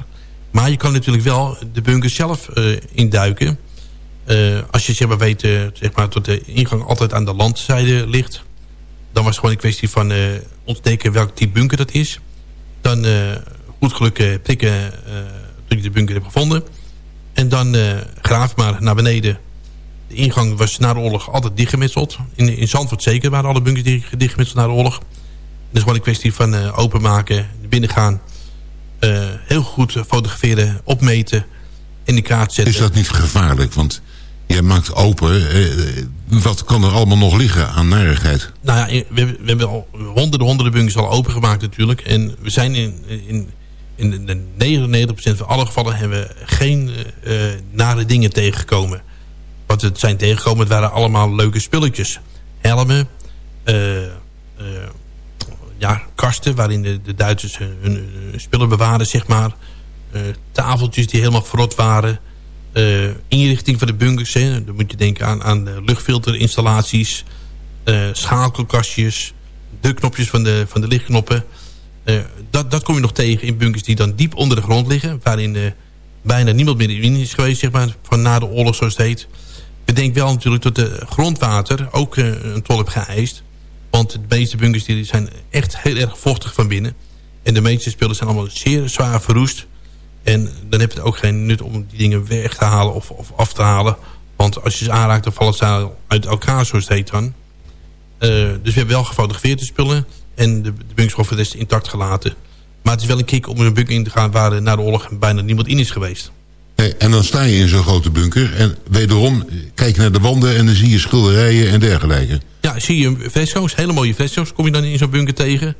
Maar je kan natuurlijk wel de bunker zelf uh, induiken. als je zeg maar, weet zeg maar, dat de ingang altijd aan de landzijde ligt. Dan was het gewoon een kwestie van ontdekken welk type bunker dat is. Dan goed geluk prikken toen je de bunker hebt gevonden. En dan uh, graaf maar naar beneden. De ingang was na de oorlog altijd dichtgemetseld. In, in Zandvoort zeker waren alle bunkers dichtgemetseld na de oorlog. Dus gewoon een kwestie van uh, openmaken, binnen gaan. Uh, heel goed fotograferen, opmeten, in de kaart zetten. Is dat niet gevaarlijk? Want jij maakt open. wat kan er allemaal nog liggen aan narigheid? Nou ja, we, we hebben al honderden, honderden bunkers al opengemaakt natuurlijk. En we zijn in... in in de 99% van alle gevallen hebben we geen uh, nare dingen tegengekomen. Wat het zijn tegengekomen, het waren allemaal leuke spulletjes. Helmen, uh, ja, kasten waarin de, de Duitsers hun, spullen bewaarden, zeg maar. tafeltjes die helemaal verrot waren. inrichting van de bunkers, hè. dan moet je denken aan, aan de luchtfilterinstallaties. schakelkastjes, de knopjes van de, van de lichtknoppen... Uh, dat, dat kom je nog tegen in bunkers die dan diep onder de grond liggen. Waarin uh, bijna niemand meer in is geweest, zeg maar, van na de oorlog zoals het heet. Bedenk wel natuurlijk dat de grondwater ook uh, een tol heeft geëist. Want de meeste bunkers die zijn echt heel erg vochtig van binnen. En de meeste spullen zijn allemaal zeer zwaar verroest. En dan heb je ook geen nut om die dingen weg te halen of, of af te halen. Want als je ze aanraakt, dan vallen ze uit elkaar, zoals het dan. dus we hebben wel gefotografeerde spullen. En de, de bunkers voor de rest intact gelaten. Maar het is wel een kick om een bunker in te gaan... waar na de oorlog bijna niemand in is geweest. Nee, en dan sta je in zo'n grote bunker. En wederom, kijk naar de wanden en dan zie je schilderijen en dergelijke. Ja, zie je fresco's, hele mooie fresco's kom je dan in zo'n bunker tegen.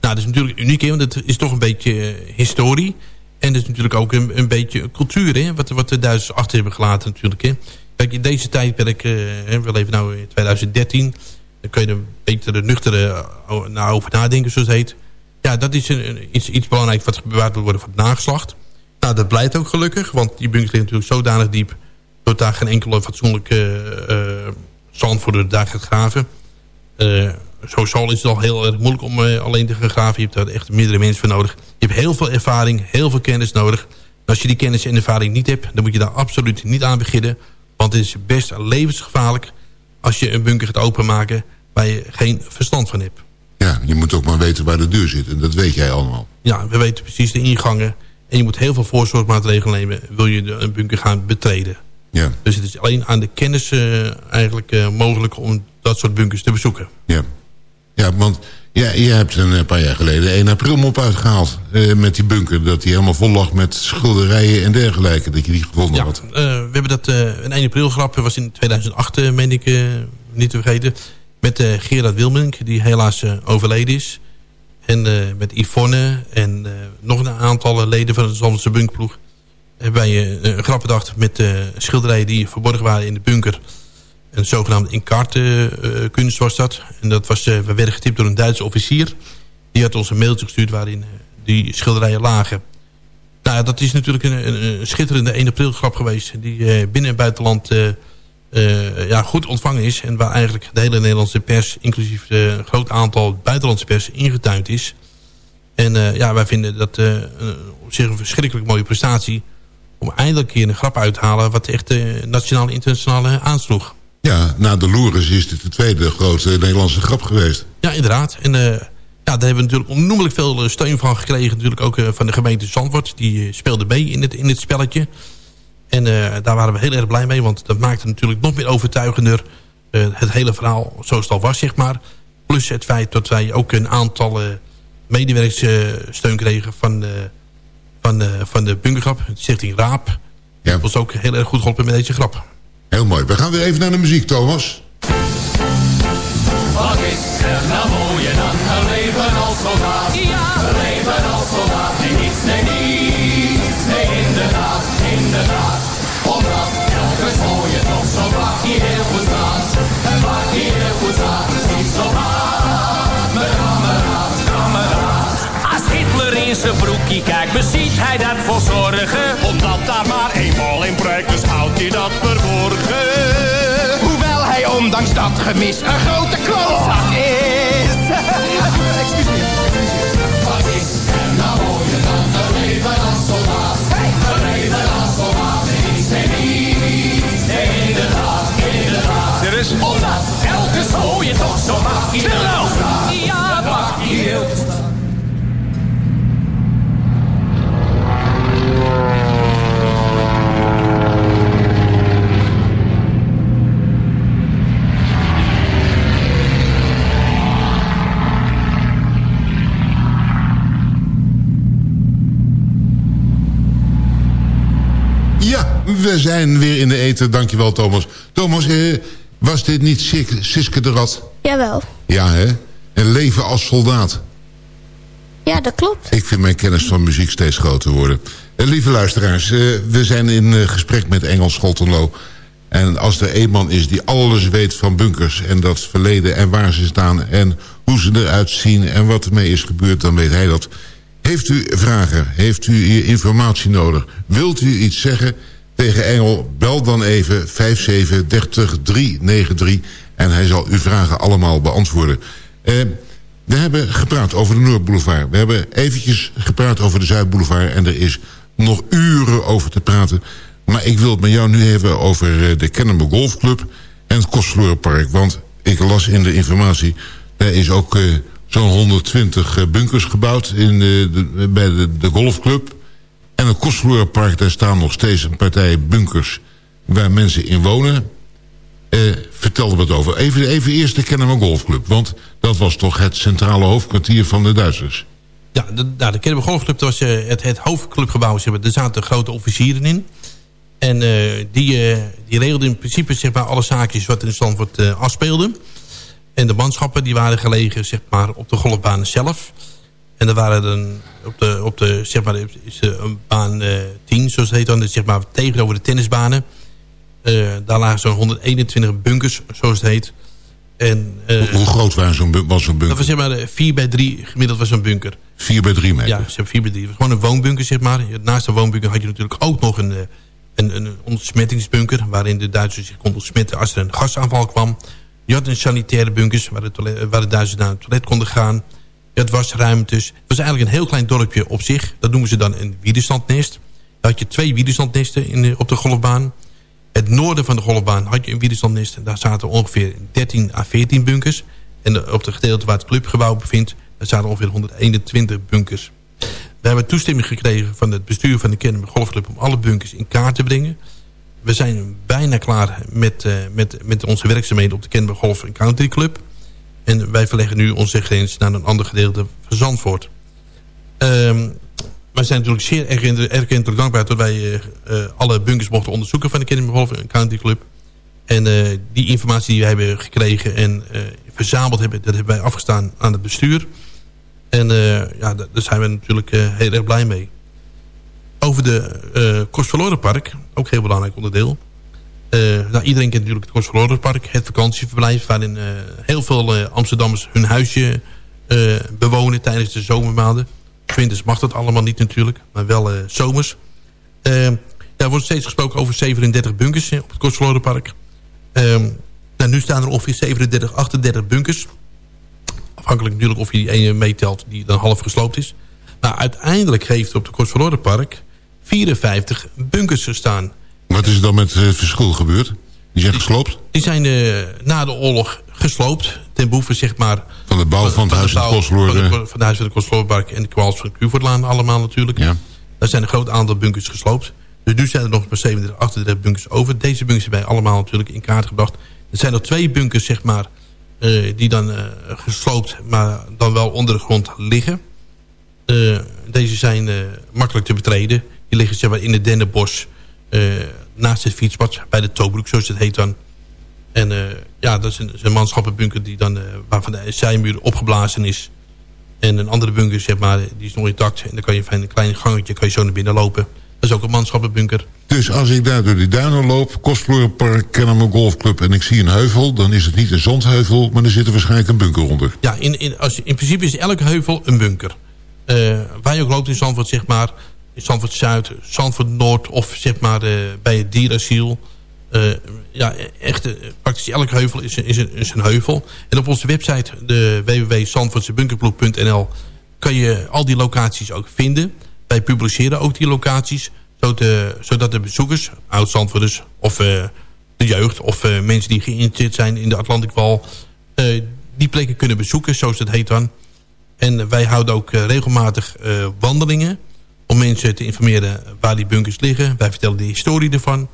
Nou, dat is natuurlijk uniek, want het is toch een beetje uh, historie. En het is natuurlijk ook een, een beetje cultuur, hè, wat, wat de Duitsers achter hebben gelaten natuurlijk. Hè. Kijk, in deze tijdperk, uh, we leven nu in 2013... dan kun je er beetje de nuchtere uh, over nadenken, zoals het heet. Ja, dat is een, iets, iets belangrijks wat bewaard moet worden voor het nageslacht. Nou, dat blijft ook gelukkig, want die bunkers liggen natuurlijk zodanig diep... dat daar geen enkele fatsoenlijke uh, de dag gaat graven. Uh, sowieso is het al heel erg moeilijk om alleen te gaan graven. Je hebt daar echt meerdere mensen voor nodig. Je hebt heel veel ervaring, heel veel kennis nodig. Als je die kennis en ervaring niet hebt... dan moet je daar absoluut niet aan beginnen. Want het is best levensgevaarlijk... als je een bunker gaat openmaken... waar je geen verstand van hebt. Ja, je moet ook maar weten waar de deur zit. En dat weet jij allemaal. Ja, we weten precies de ingangen. En je moet heel veel voorzorgsmaatregelen nemen... wil je een bunker gaan betreden. Ja. Dus het is alleen aan de kennis uh, eigenlijk uh, mogelijk... om dat soort bunkers te bezoeken. Ja. Ja, want ja, je hebt een paar jaar geleden 1 april mop uitgehaald uh, met die bunker. Dat die helemaal vol lag met schilderijen en dergelijke. Dat je die gevonden ja, had. Uh, we hebben dat, uh, een 1 april grap was in 2008, meen ik niet te vergeten. Met Gerard Wilmink, die helaas overleden is. En met Yvonne en nog een aantal leden van de Zandse bunkploeg. Hebben wij een grap bedacht met schilderijen die verborgen waren in de bunker een zogenaamde inkartenkunst was dat. En dat was, uh, we werden getipt door een Duitse officier. Die had ons een mailtje gestuurd waarin uh, die schilderijen lagen. Nou, dat is natuurlijk een, schitterende 1 april grap geweest. Die binnen en buitenland ja, goed ontvangen is. En waar eigenlijk de hele Nederlandse pers, inclusief een groot aantal buitenlandse pers, ingetuind is. En ja, wij vinden dat op zich een verschrikkelijk mooie prestatie. Om eindelijk een keer een grap uit te halen wat echt nationaal en internationaal aansloeg. Ja, na de Loeres is dit de tweede grote Nederlandse grap geweest. Ja, inderdaad. En uh, ja, daar hebben we natuurlijk onnoemelijk veel steun van gekregen. Natuurlijk ook uh, van de gemeente Zandvoort. Die uh, speelde mee in het, in het spelletje. En daar waren we heel erg blij mee. Want dat maakte natuurlijk nog meer overtuigender het hele verhaal zoals het al was, zeg maar. Plus het feit dat wij ook een aantal medewerkers steun kregen van, van, van de bunkergrap. De stichting Raap. Ja. Dat was ook heel erg goed geholpen met deze grap. Heel mooi. We gaan weer even naar de muziek, Thomas. Wat is er nou mooier dan een leven als soldaat? Ja, een leven als soldaat. Nee, niets, nee, niets. Nee, inderdaad, inderdaad. Omdat elke mooie toch zo vaak hier heel goed staat. En vaak hier heel goed staat. Niet zo hard, mijn kameraad, kameraad. Als Hitler in zijn broekje kijkt, beziet hij dat voor zorgen. Omdat daar maar eenmaal in project, dus houdt hij dat ondanks dat gemis een grote klootzak we zijn weer in de eten. Dankjewel, Thomas. Thomas, eh, was dit niet Sis- Siske de Rat? Jawel. Ja, hè? Een leven als soldaat. Ja, dat klopt. Ik vind mijn kennis van muziek steeds groter worden. Eh, lieve luisteraars, eh, we zijn in eh, gesprek met Engels Scholtenlo. En als er een man is die alles weet van bunkers... en dat verleden en waar ze staan... en hoe ze eruit zien en wat ermee is gebeurd... dan weet hij dat. Heeft u vragen? Heeft u informatie nodig? Wilt u iets zeggen tegen Engel? Bel dan even 5730393 en hij zal uw vragen allemaal beantwoorden. Eh, we hebben gepraat over de Noordboulevard. We hebben eventjes gepraat over de Zuidboulevard... en er is nog uren over te praten. Maar ik wil het met jou nu hebben over eh, de Kennemer Golfclub... en het Kostvloerpark. Want ik las in de informatie... er is ook uh, zo'n 120 uh, bunkers gebouwd in, de, bij de golfclub. En het Kostvloerpark, daar staan nog steeds een partij bunkers... waar mensen in wonen... Uh, vertel er wat over. Even, even eerst de Kennemer Golfclub. Want dat was toch het centrale hoofdkwartier van de Duitsers. Ja, de, nou, de Golfclub was uh, het, het hoofdclubgebouw. Zeg maar. Er zaten grote officieren in. En uh, die, die regelden in principe zeg maar, alle zaakjes wat in Stanford afspeelde. En de manschappen die waren gelegen zeg maar, op de golfbanen zelf. En er waren dan op de, op de zeg maar, is een baan eh 10, zoals het heet dan, dus zeg maar tegenover de tennisbanen. Eh, daar lagen zo'n 121 bunkers, zoals het heet. En, eh, Hoe, hoe groot was zo'n bunker? dat was zeg maar eh, 4 bij 3 gemiddeld was zo'n bunker. 4 bij 3 meter. Ja, ze hebben 4 bij 3. Het was gewoon een woonbunker, zeg maar. Naast de woonbunker had je natuurlijk ook nog een, eh, een, een ontsmettingsbunker... waarin de Duitsers zich konden ontsmetten als er een gasaanval kwam. Je had een sanitaire bunkers waar de, toilet- waar de Duitsers naar het toilet konden gaan. Je had wasruimtes. Het was eigenlijk een heel klein dorpje op zich. Dat noemen ze dan een widerstandnest. Daar had je twee widerstandnesten in op de golfbaan. Het noorden van de golfbaan had je een widerstandnest. En daar zaten ongeveer 13 à 14 bunkers. En op het gedeelte waar het clubgebouw bevindt... daar zaten ongeveer 121 bunkers. We hebben toestemming gekregen van het bestuur van de Kennemer Golfclub... om alle bunkers in kaart te brengen. We zijn bijna klaar met, eh, met, met onze werkzaamheden... op de Kennemer Golf Country Club. En wij verleggen nu onze grens naar een ander gedeelte van Zandvoort. Ehm wij zijn natuurlijk zeer erg, dankbaar... dat wij eh, eh, alle bunkers mochten onderzoeken van de Kennemer Golf Country Club. En eh, die informatie die wij hebben gekregen en verzameld hebben... dat hebben wij afgestaan aan het bestuur. En ja, da- daar zijn we natuurlijk heel erg blij mee. Over de eh Kostverlorenpark, ook heel belangrijk onderdeel. Eh, nou, iedereen kent natuurlijk het Kostverlorenpark, het vakantieverblijf... waarin eh, heel veel eh, Amsterdammers hun huisje bewonen tijdens de zomermaanden. Winters mag dat allemaal niet natuurlijk, maar wel zomers. Eh, er wordt steeds gesproken over 37 bunkers op het Kostverlorenpark. Ehm nou, nu staan er ongeveer 37, 38 bunkers. Afhankelijk natuurlijk of je die ene meetelt die dan half gesloopt is. Maar uiteindelijk heeft op het Kostverlorenpark 54 bunkers gestaan. Wat is er dan met het verschil gebeurd? Die zijn gesloopt? Die zijn eh, na de oorlog gesloopt. Ten behoeve zeg maar... Van de bouw van het huis de Van, de- van het huis van de Kostverlorenpark en de kwals van de Cuvortlaan allemaal natuurlijk. Ja. Daar zijn een groot aantal bunkers gesloopt. Dus nu zijn er nog maar 37, 38 bunkers over. Deze bunkers hebben wij allemaal natuurlijk in kaart gebracht. Er zijn nog twee bunkers, zeg maar, eh, die dan eh, gesloopt, maar dan wel onder de grond liggen. Deze zijn makkelijk te betreden. Die liggen zeg maar, in het dennenbos naast het fietspad bij de Toobroek, zoals het heet dan. En eh, ja, dat is een, is een manschappenbunker die dan, eh, waarvan de zijmuur opgeblazen is. En een andere bunker, zeg maar, die is nog intact. En dan kan je van een klein gangetje kan je zo naar binnen lopen. Dat is ook een manschappenbunker. Dus als ik daar door die duinen loop, Kostverlorenpark, Kennemer Golfclub... en ik zie een heuvel, dan is het niet een zandheuvel... maar er zit er waarschijnlijk een bunker onder. Ja, in, in, als, in principe is elke heuvel een bunker. Eh, waar je ook loopt in Zandvoort, zeg maar... Zandvoort Zuid, Zandvoort Noord... of zeg maar eh, bij het dierasiel... Eh, ja, echt, eh, praktisch elke heuvel is, is, een, een heuvel. En op onze website, de www.zandvoortsebunkerploeg.nl... kan je al die locaties ook vinden. Wij publiceren ook die locaties... zodat, de bezoekers, oud-Zandvoorters... of de jeugd of mensen die geïnteresseerd zijn in de Atlantikwal... eh, die plekken kunnen bezoeken, zoals het heet dan. En wij houden ook regelmatig wandelingen... om mensen te informeren waar die bunkers liggen. Wij vertellen de historie ervan.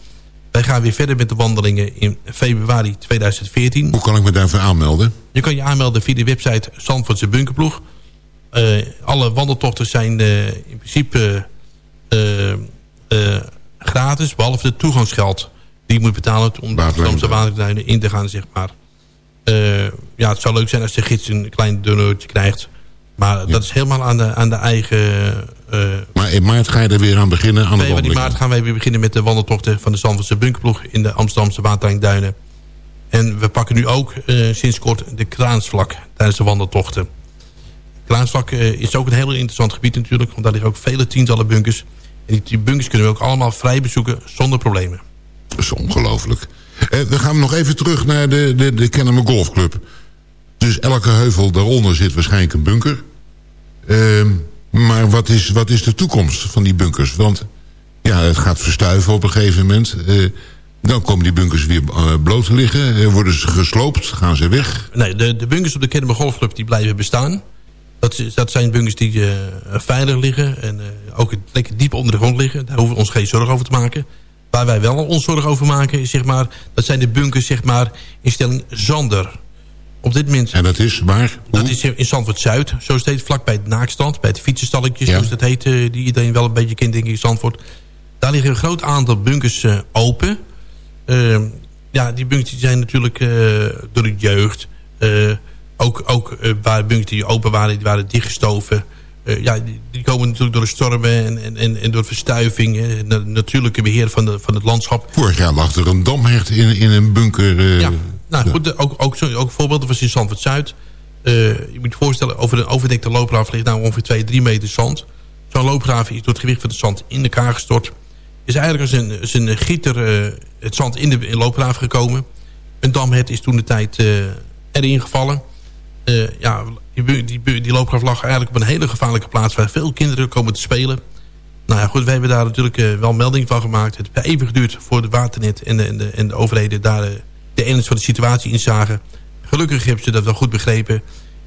Wij gaan weer verder met de wandelingen in februari 2014. Hoe kan ik me daarvoor aanmelden? Je kan je aanmelden via de website Zandvoortse Bunkerploeg. Eh, alle wandeltochten zijn eh, in principe eh, gratis, behalve de toegangsgeld. Die je moet betalen om de Amsterdamse waterduinen in te gaan, zeg maar. Ja, het zou leuk zijn als de gids een klein donortje krijgt. Maar dat is helemaal aan de, aan de eigen... eh, Maar in maart ga je er weer aan beginnen aan de 2 wandeling. maart gaan wij weer beginnen met de wandeltochten van de Zandvoortse Bunkerploeg in de Amsterdamse Waterlijnduinen. En we pakken nu ook eh, sinds kort de kraansvlak tijdens de wandeltochten. Kraansvlak eh, is ook een heel interessant gebied natuurlijk, want daar liggen ook vele tientallen bunkers. En die, die bunkers kunnen we ook allemaal vrij bezoeken zonder problemen. Dat is ongelooflijk. We gaan nog even terug naar de, de, de Kennemer Golfclub. Dus elke heuvel daaronder zit waarschijnlijk een bunker. Ehm, maar wat is, wat is de toekomst van die bunkers? Want ja, het gaat verstuiven op een gegeven moment. Eh, dan komen die bunkers weer eh, bloot te liggen. Eh, worden ze gesloopt? Gaan ze weg? Nee, de, de bunkers op de Kennemer Golfclub die blijven bestaan. Dat, dat zijn bunkers die veilig liggen en eh, ook lekker diep onder de grond liggen. Daar hoeven we ons geen zorgen over te maken. Waar wij wel ons zorgen over maken, is, zeg maar, dat zijn de bunkers zeg maar, in stelling Zander. Op dit moment... En dat is waar? Dat is in Zandvoort Zuid, zoals het heet, vlak bij het naakstand, bij het fietsenstalletje, Ja. zoals dat heet, eh, die iedereen wel een beetje kent, denk ik, in Zandvoort. Daar liggen een groot aantal bunkers eh, open. Eh, ja, die bunkers die zijn natuurlijk eh, door de jeugd, ook, ook waar bunkers die open waren, die waren dichtgestoven. ja, die, die, komen natuurlijk door de stormen en, en, en, en door verstuiving. Hè, natuurlijke beheer van, de, van het landschap. Vorig jaar lag er een damhert in, in een bunker. Uh, ja, nou goed, ook, ook, zo, ook voorbeeld was in Zandvoort Zuid. Uh, je moet je voorstellen, over een overdekte loopgraaf ligt nou ongeveer 2, 3 meter zand. Zo'n loopgraaf is door het gewicht van het zand in elkaar gestort. Is eigenlijk als een, als een gieter uh, het zand in de in loopgraaf gekomen. Een damhert is toen de tijd erin gevallen. ja, die, die, die loopgraaf lag eigenlijk op een hele gevaarlijke plaats... waar veel kinderen komen te spelen. Nou ja, goed, we hebben daar natuurlijk wel melding van gemaakt. Het heeft even geduurd voor de waternet en de, en de, en de overheden... daar de ernst van de situatie inzagen. Gelukkig hebben ze dat wel goed begrepen.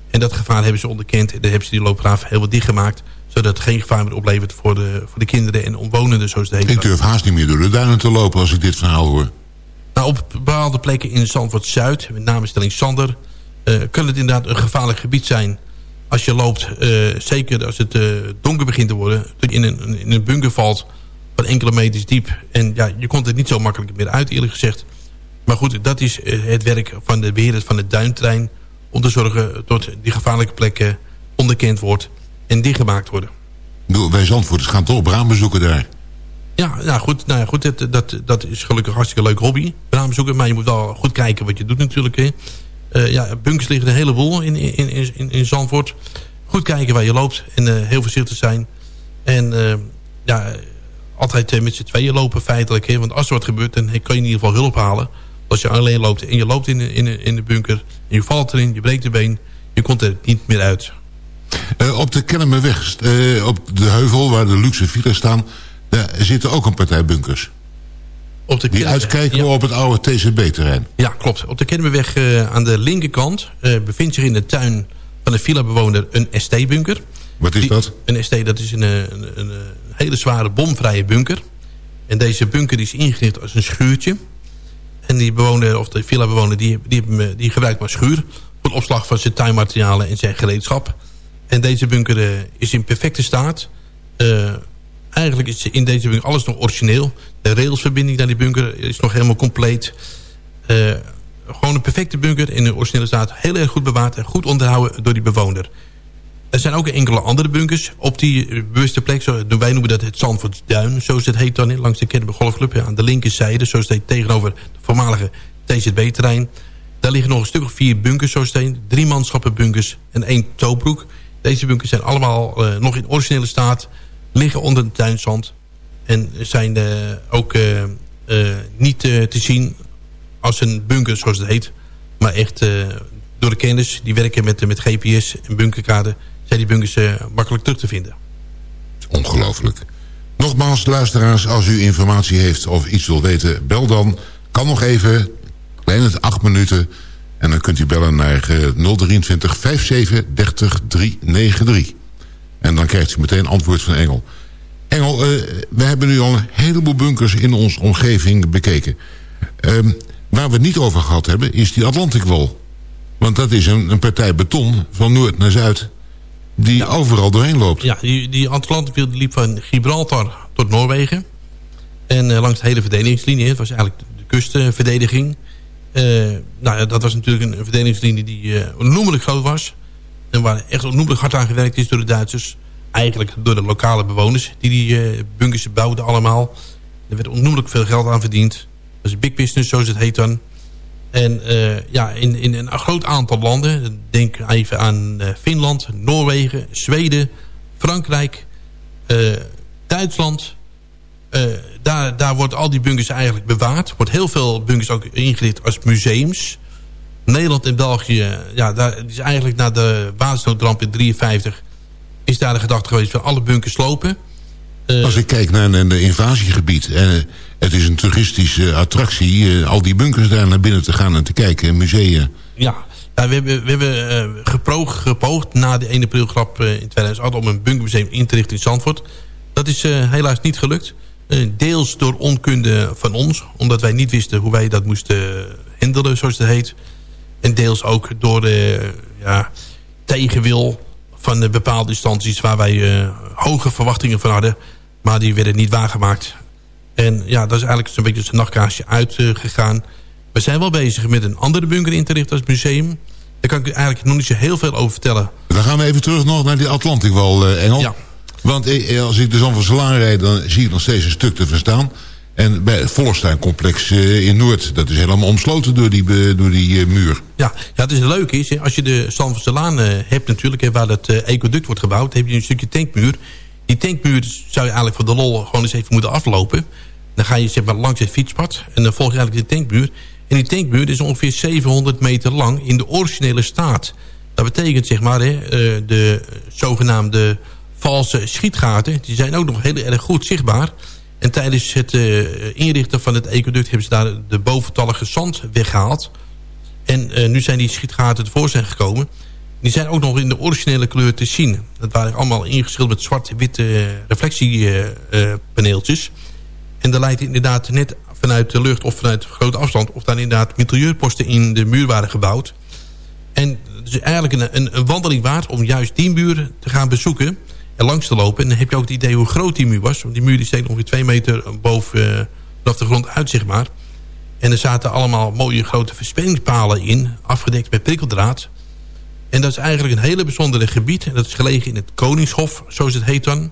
En dat gevaar hebben ze onderkend. En dan hebben ze die loopgraaf heel wat dichtgemaakt. Zodat het geen gevaar meer oplevert voor de, voor de kinderen en omwonenden. Zoals de hele ik durf haast niet meer door de duinen te lopen als ik dit verhaal hoor. Nou, op bepaalde plekken in Zandvoort-Zuid, met name stelling Sander... Uh, kan het inderdaad een gevaarlijk gebied zijn als je loopt. Uh, zeker als het uh, donker begint te worden. Dat je in een, in een bunker valt van enkele meters diep. En ja, je komt er niet zo makkelijk meer uit eerlijk gezegd. Maar goed, dat is het werk van de beheerders van het duintrein. Om te zorgen dat die gevaarlijke plekken onderkend wordt en dichtgemaakt worden. Wij Zandvoorters gaan toch braambezoeken daar? Ja, nou goed, nou ja, goed dat, dat, dat is gelukkig een hartstikke leuk hobby. Braambezoeken, maar je moet wel goed kijken wat je doet natuurlijk. Hè. Uh, ja, bunkers liggen een heleboel in, in, in, in Zandvoort. Goed kijken waar je loopt en uh, heel voorzichtig zijn. En uh, ja, altijd met z'n tweeën lopen feitelijk. Hè? Want als er wat gebeurt, dan kan je in ieder geval hulp halen. Als je alleen loopt en je loopt in de, in de, in de bunker... en je valt erin, je breekt de been... je komt er niet meer uit. op de Kennemerweg, op de heuvel waar de luxe files staan... daar zitten ook een partij bunkers. Op de die uitkijken op het oude TCB-terrein. Ja, klopt. Op de Kennemerweg uh, aan de linkerkant bevindt zich in de tuin van de villa-bewoner een ST-bunker. Wat is dat? Een ST, dat is een, een, een, hele zware bomvrije bunker. En deze bunker is ingericht als een schuurtje. En die bewoner, of de villa-bewoner, die, die, die, gebruikt maar schuur... voor de opslag van zijn tuinmaterialen en zijn gereedschap. En deze bunker uh, is in perfecte staat eigenlijk is in deze bunker alles nog origineel. De railsverbinding naar die bunker is nog helemaal compleet. Uh, gewoon een perfecte bunker in de originele staat. Heel erg goed bewaard en goed onderhouden door die bewoner. Er zijn ook enkele andere bunkers op die bewuste plek. Zo, wij noemen dat het Zandvoortsduin, zoals het heet dan. Langs de Kennemer Golfclub aan de linkerzijde. Zoals het heet tegenover het voormalige TZB-terrein. Daar liggen nog een stuk of vier bunkers, zoals het heet. Drie manschappenbunkers en één toobroek. Deze bunkers zijn allemaal uh, nog in originele staat liggen onder de tuinzand. En zijn ook niet te zien als een bunker, zoals het heet. Maar echt door de kennis die werken met, met GPS en bunkerkaarten... zijn die bunkers makkelijk terug te vinden. Ongelooflijk. Nogmaals, luisteraars, als u informatie heeft of iets wil weten... bel dan, kan nog even, alleen het acht minuten... en dan kunt u bellen naar 023 57 30 393. En dan krijgt u meteen antwoord van Engel. Engel, uh, we hebben nu al een heleboel bunkers in onze omgeving bekeken. Um, waar we het niet over gehad hebben, is die Atlantic Wall. Want dat is een, een partij beton van noord naar zuid... die overal doorheen loopt. Ja, die, die Atlantic liep van Gibraltar tot Noorwegen. En uh, langs de hele verdedigingslinie. Het was eigenlijk de kustverdediging. Uh, nou ja, dat was natuurlijk een, verdedigingslinie die uh, onnoemelijk groot was. En waar echt onnoemelijk hard aan gewerkt is door de Duitsers. Eigenlijk door de lokale bewoners die die bunkers bouwden allemaal. Er werd onnoemelijk veel geld aan verdiend. Dat is big business, zoals het heet dan. En uh, ja, in, in een groot aantal landen, denk even aan uh, Finland, Noorwegen, Zweden, Frankrijk, Duitsland. daar, daar wordt al die bunkers eigenlijk bewaard. Wordt heel veel bunkers ook ingericht als museums. Nederland en België, ja, daar is eigenlijk na de watersnoodramp in 53 is daar de gedachte geweest van alle bunkers slopen. Uh, Als ik kijk naar een invasiegebied... en het is een toeristische attractie... Uh, al die bunkers daar naar binnen te gaan en te kijken... musea. Ja, we hebben, we hebben gepoogd, gepoogd na de 1 april grap in 2008... om een bunkermuseum in te richten in Zandvoort. Dat is helaas niet gelukt. deels door onkunde van ons... omdat wij niet wisten hoe wij dat moesten handelen, zoals het heet. En deels ook door de ja, tegenwil van de bepaalde instanties... waar wij uh, hoge verwachtingen van hadden. Maar die werden niet waargemaakt. En ja, dat is eigenlijk zo'n beetje zijn nachtkaarsje uitgegaan. we zijn wel bezig met een andere bunker in te richten als museum. Daar kan ik eigenlijk nog niet zo heel veel over vertellen. dan gaan we even terug nog naar die Atlantikwal, eh Engel. Ja. Want eh, als ik de Zon van Salaan rijd, dan zie ik nog steeds een stuk te verstaan. En bij het Vollerstein-complex eh, in Noord, dat is helemaal omsloten door die, door die muur. Ja, ja, het is leuk is, hè, als je de Laan eh hebt natuurlijk, waar dat ecoduct wordt gebouwd, heb je een stukje tankmuur. Die tankmuur zou je eigenlijk voor de lol gewoon eens even moeten aflopen. Dan ga je zeg maar langs het fietspad en dan volg je eigenlijk de tankmuur. En die tankmuur is ongeveer 700 meter lang in de originele staat. Dat betekent zeg maar, hè, eh, de zogenaamde valse schietgaten, die zijn ook nog heel erg goed zichtbaar. En tijdens het eh, inrichten van het ecoduct hebben ze daar de boventallige zand weggehaald. En eh, nu zijn die schietgaten tevoorschijn gekomen. Die zijn ook nog in de originele kleur te zien. Dat waren allemaal ingeschilderd met zwart-witte reflectiepaneeltjes. en daar lijkt inderdaad net vanuit de lucht of vanuit grote afstand... of daar inderdaad mitrailleurposten in de muur waren gebouwd. En het is eigenlijk een, een, wandeling waard om juist die muur te gaan bezoeken... en langs te lopen. En dan heb je ook het idee hoe groot die muur was. Want die muur die steekt ongeveer twee meter boven eh, vanaf de grond uit, zeg maar. En er zaten allemaal mooie grote verspillingspalen in... afgedekt met prikkeldraad... En dat is eigenlijk een hele bijzondere gebied. En dat is gelegen in het Koningshof, zoals het heet dan.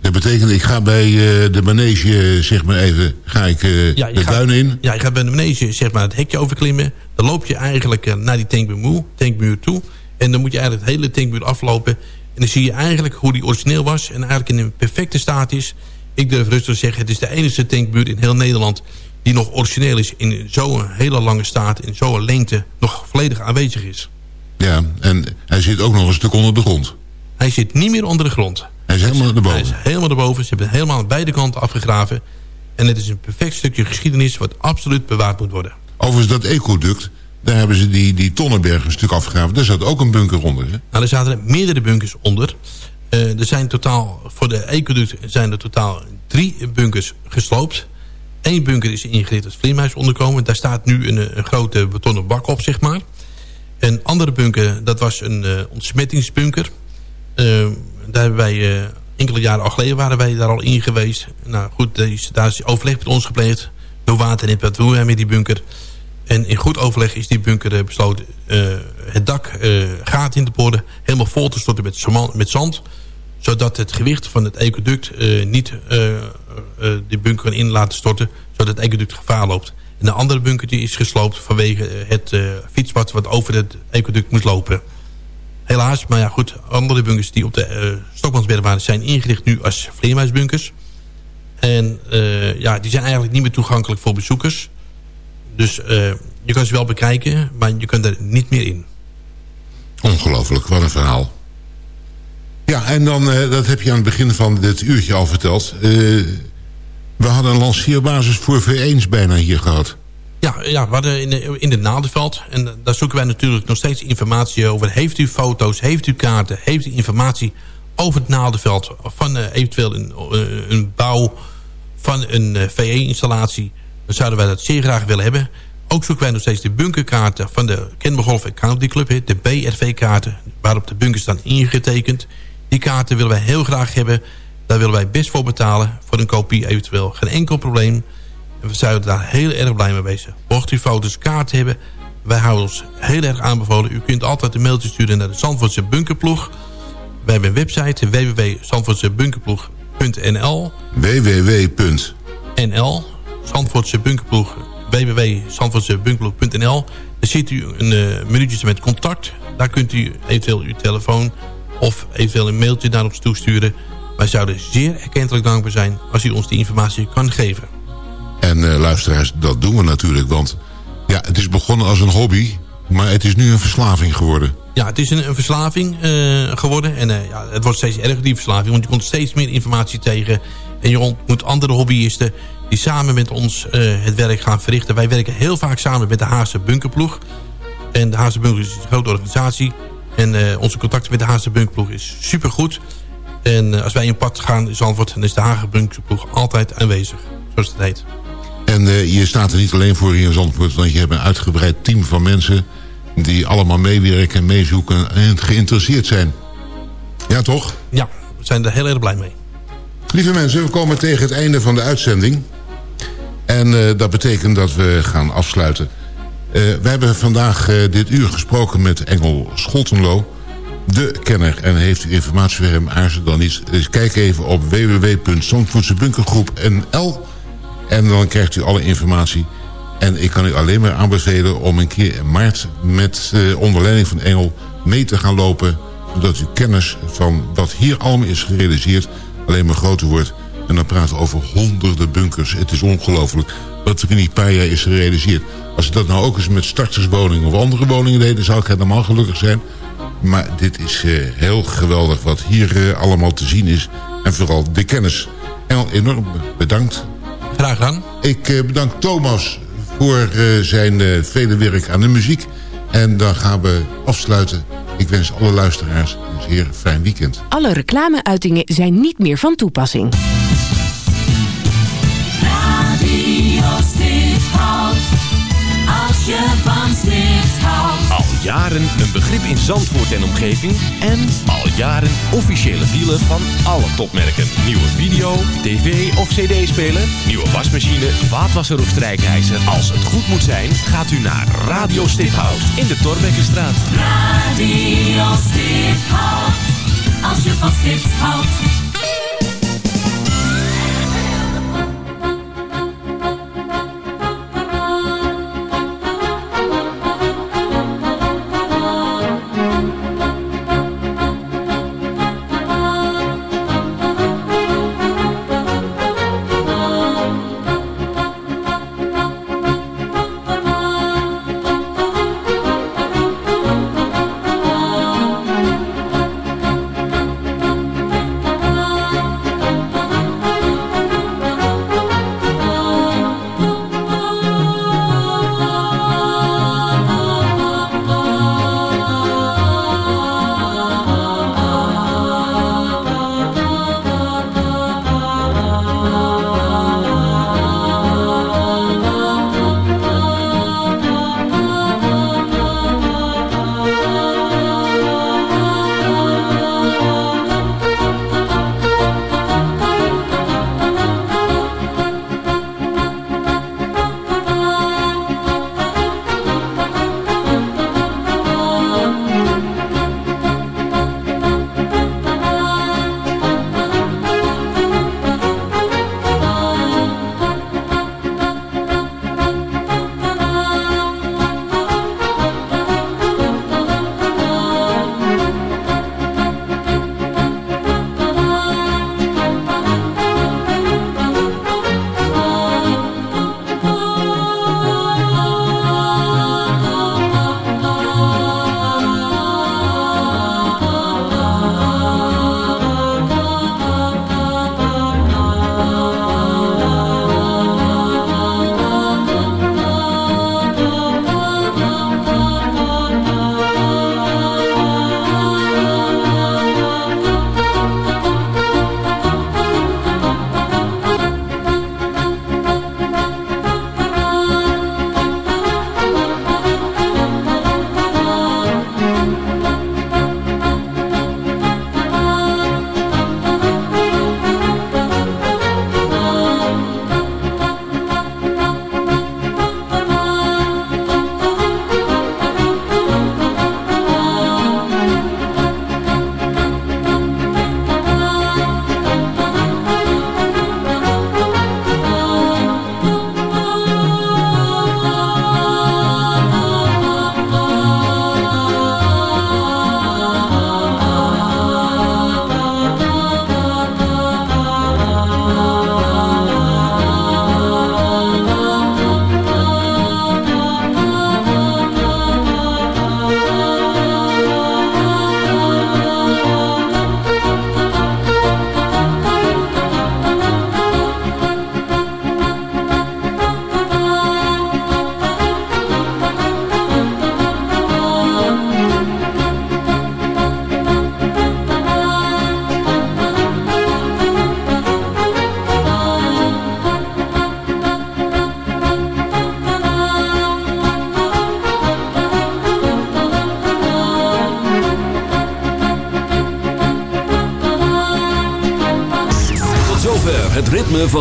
Dat betekent, ik ga bij eh, de manege, zeg maar even, ga ik eh, Ja, de gaat- duinen in. Ja, je gaat bij de manege zeg maar, het hekje overklimmen. Dan loop je eigenlijk eh, naar die tankmuur, moe- tankmuur toe. En dan moet je eigenlijk het hele tankmuur aflopen. En dan zie je eigenlijk hoe die origineel was. En eigenlijk in een perfecte staat is. Ik durf rustig te zeggen, het is de enige tankmuur in heel Nederland... die nog origineel is in zo'n hele lange staat... in zo'n lengte nog volledig aanwezig is. Ja, en hij zit ook nog een stuk onder de grond. Hij zit niet meer onder de grond. Hij is helemaal Hij erboven. is helemaal erboven. Ze hebben het helemaal aan beide kanten afgegraven. En het is een perfect stukje geschiedenis... wat absoluut bewaard moet worden. Overigens, dat ecoduct, daar hebben ze die, die Tonnenberg een stuk afgegraven. Daar zat ook een bunker onder. Hè? Nou, er zaten er meerdere bunkers onder. Eh, er zijn totaal, voor de ecoduct zijn er totaal drie bunkers gesloopt. Eén bunker is ingericht als vleermuisonderkomen. Daar staat nu een, een grote betonnen bak op, zeg maar. Een andere bunker, dat was een eh, ontsmettingsbunker. Eh, daar hebben wij, eh, enkele jaren al geleden waren wij daar al in geweest. Nou goed, is, daar is overleg met ons gepleegd. Door Waternet, wat doen met die bunker? En in goed overleg is die bunker eh, besloten het dak gaten in te boren. Helemaal vol te storten met, met zand. Zodat het gewicht van het ecoduct niet die bunker in laten storten. Zodat het ecoduct gevaar loopt. En de andere bunker die is gesloopt vanwege eh, het eh, fietspad wat over het ecoduct moest lopen. Helaas, maar ja goed, andere bunkers die op de eh Stokmansberg waren... zijn ingericht nu als vleermuisbunkers. En eh, ja, die zijn eigenlijk niet meer toegankelijk voor bezoekers. Dus eh, je kan ze wel bekijken, maar je kunt er niet meer in. Ongelooflijk, wat een verhaal. Ja, en dan, eh, dat heb je aan het begin van dit uurtje al verteld. Eh, we hadden een lanceerbasis voor V1's bijna hier gehad. Ja, ja we hadden in, de, in het Naaldeveld. En daar zoeken wij natuurlijk nog steeds informatie over. Heeft u foto's, heeft u kaarten, heeft u informatie over het Naaldeveld... van eh, eventueel een, eh, een bouw van een eh, VE-installatie... dan zouden wij dat zeer graag willen hebben. Ook zoeken wij nog steeds de bunkerkaarten van de Kennemer Golf County Club... de BRV-kaarten, waarop de bunkers staan ingetekend. Die kaarten willen wij heel graag hebben. Daar willen wij best voor betalen, voor een kopie eventueel. Geen enkel probleem. En we zouden daar heel erg blij mee wezen. Mocht u foto's kaart hebben, wij houden ons heel erg aanbevolen. U kunt altijd een mailtje sturen naar de Zandvoortse Bunkerploeg. We hebben een website www.zandvoortsebunkerploeg.nl www. NL, Zandvoortse Bunkerploeg www.zandvoortsebunkerploeg.nl Daar ziet u een uh, minuutje met contact. Daar kunt u eventueel uw telefoon of eventueel een mailtje naar ons toesturen. Wij zouden zeer erkentelijk dankbaar zijn als u ons die informatie kan geven. En uh, luisteraars, dat doen we natuurlijk, want ja, het is begonnen als een hobby, maar het is nu een verslaving geworden. Ja, het is een, een verslaving uh, geworden en uh, ja, het wordt steeds erger die verslaving, want je komt steeds meer informatie tegen en je ontmoet andere hobbyisten die samen met ons het werk gaan verrichten. Wij werken heel vaak samen met de Haagse Bunkerploeg en de Haagse Bunkerploeg is een grote organisatie en onze contacten met de Haagse Bunkerploeg is supergoed. En als wij een pad gaan in Zandvoort, dan is de Haagse Bunkerploeg altijd aanwezig, zoals het heet. En uh, je staat er niet alleen voor hier in Zandvoort... want je hebt een uitgebreid team van mensen... die allemaal meewerken en meezoeken en geïnteresseerd zijn. Ja, toch? Ja, we zijn er heel erg blij mee. Lieve mensen, we komen tegen het einde van de uitzending. En uh, dat betekent dat we gaan afsluiten. Uh, we hebben vandaag dit uur gesproken met Engel Scholtenlo. De kenner. En heeft u informatie voor hem, aarzel dan niet. Dus kijk even op www.zandvoortsebunkergroep.nl en dan krijgt u alle informatie. En ik kan u alleen maar aanbevelen om een keer in maart... met uh, onder leiding van Engel mee te gaan lopen... zodat uw kennis van wat hier allemaal is gerealiseerd... alleen maar groter wordt. En dan praten we over honderden bunkers. Het is ongelooflijk wat er in die paar jaar is gerealiseerd. Als ze dat nou ook eens met starterswoningen of andere woningen deden... zou ik helemaal gelukkig zijn. Maar dit is uh, heel geweldig wat hier uh, allemaal te zien is. En vooral de kennis. En enorm bedankt. Graag gedaan. Ik uh, bedank Thomas voor zijn vele werk aan de muziek. En dan gaan we afsluiten. Ik wens alle luisteraars een zeer fijn weekend. Alle reclameuitingen zijn niet meer van toepassing. Als je van houdt. Al jaren een begrip in Zandvoort en omgeving. En al jaren officiële dealer van alle topmerken. Nieuwe video, tv of cd-speler. Nieuwe wasmachine, vaatwasser of strijkijzer. Als het goed moet zijn, gaat u naar Radio Stiphout in de Torbekkenstraat. Radio Stiphout. Als je van Sticht houdt.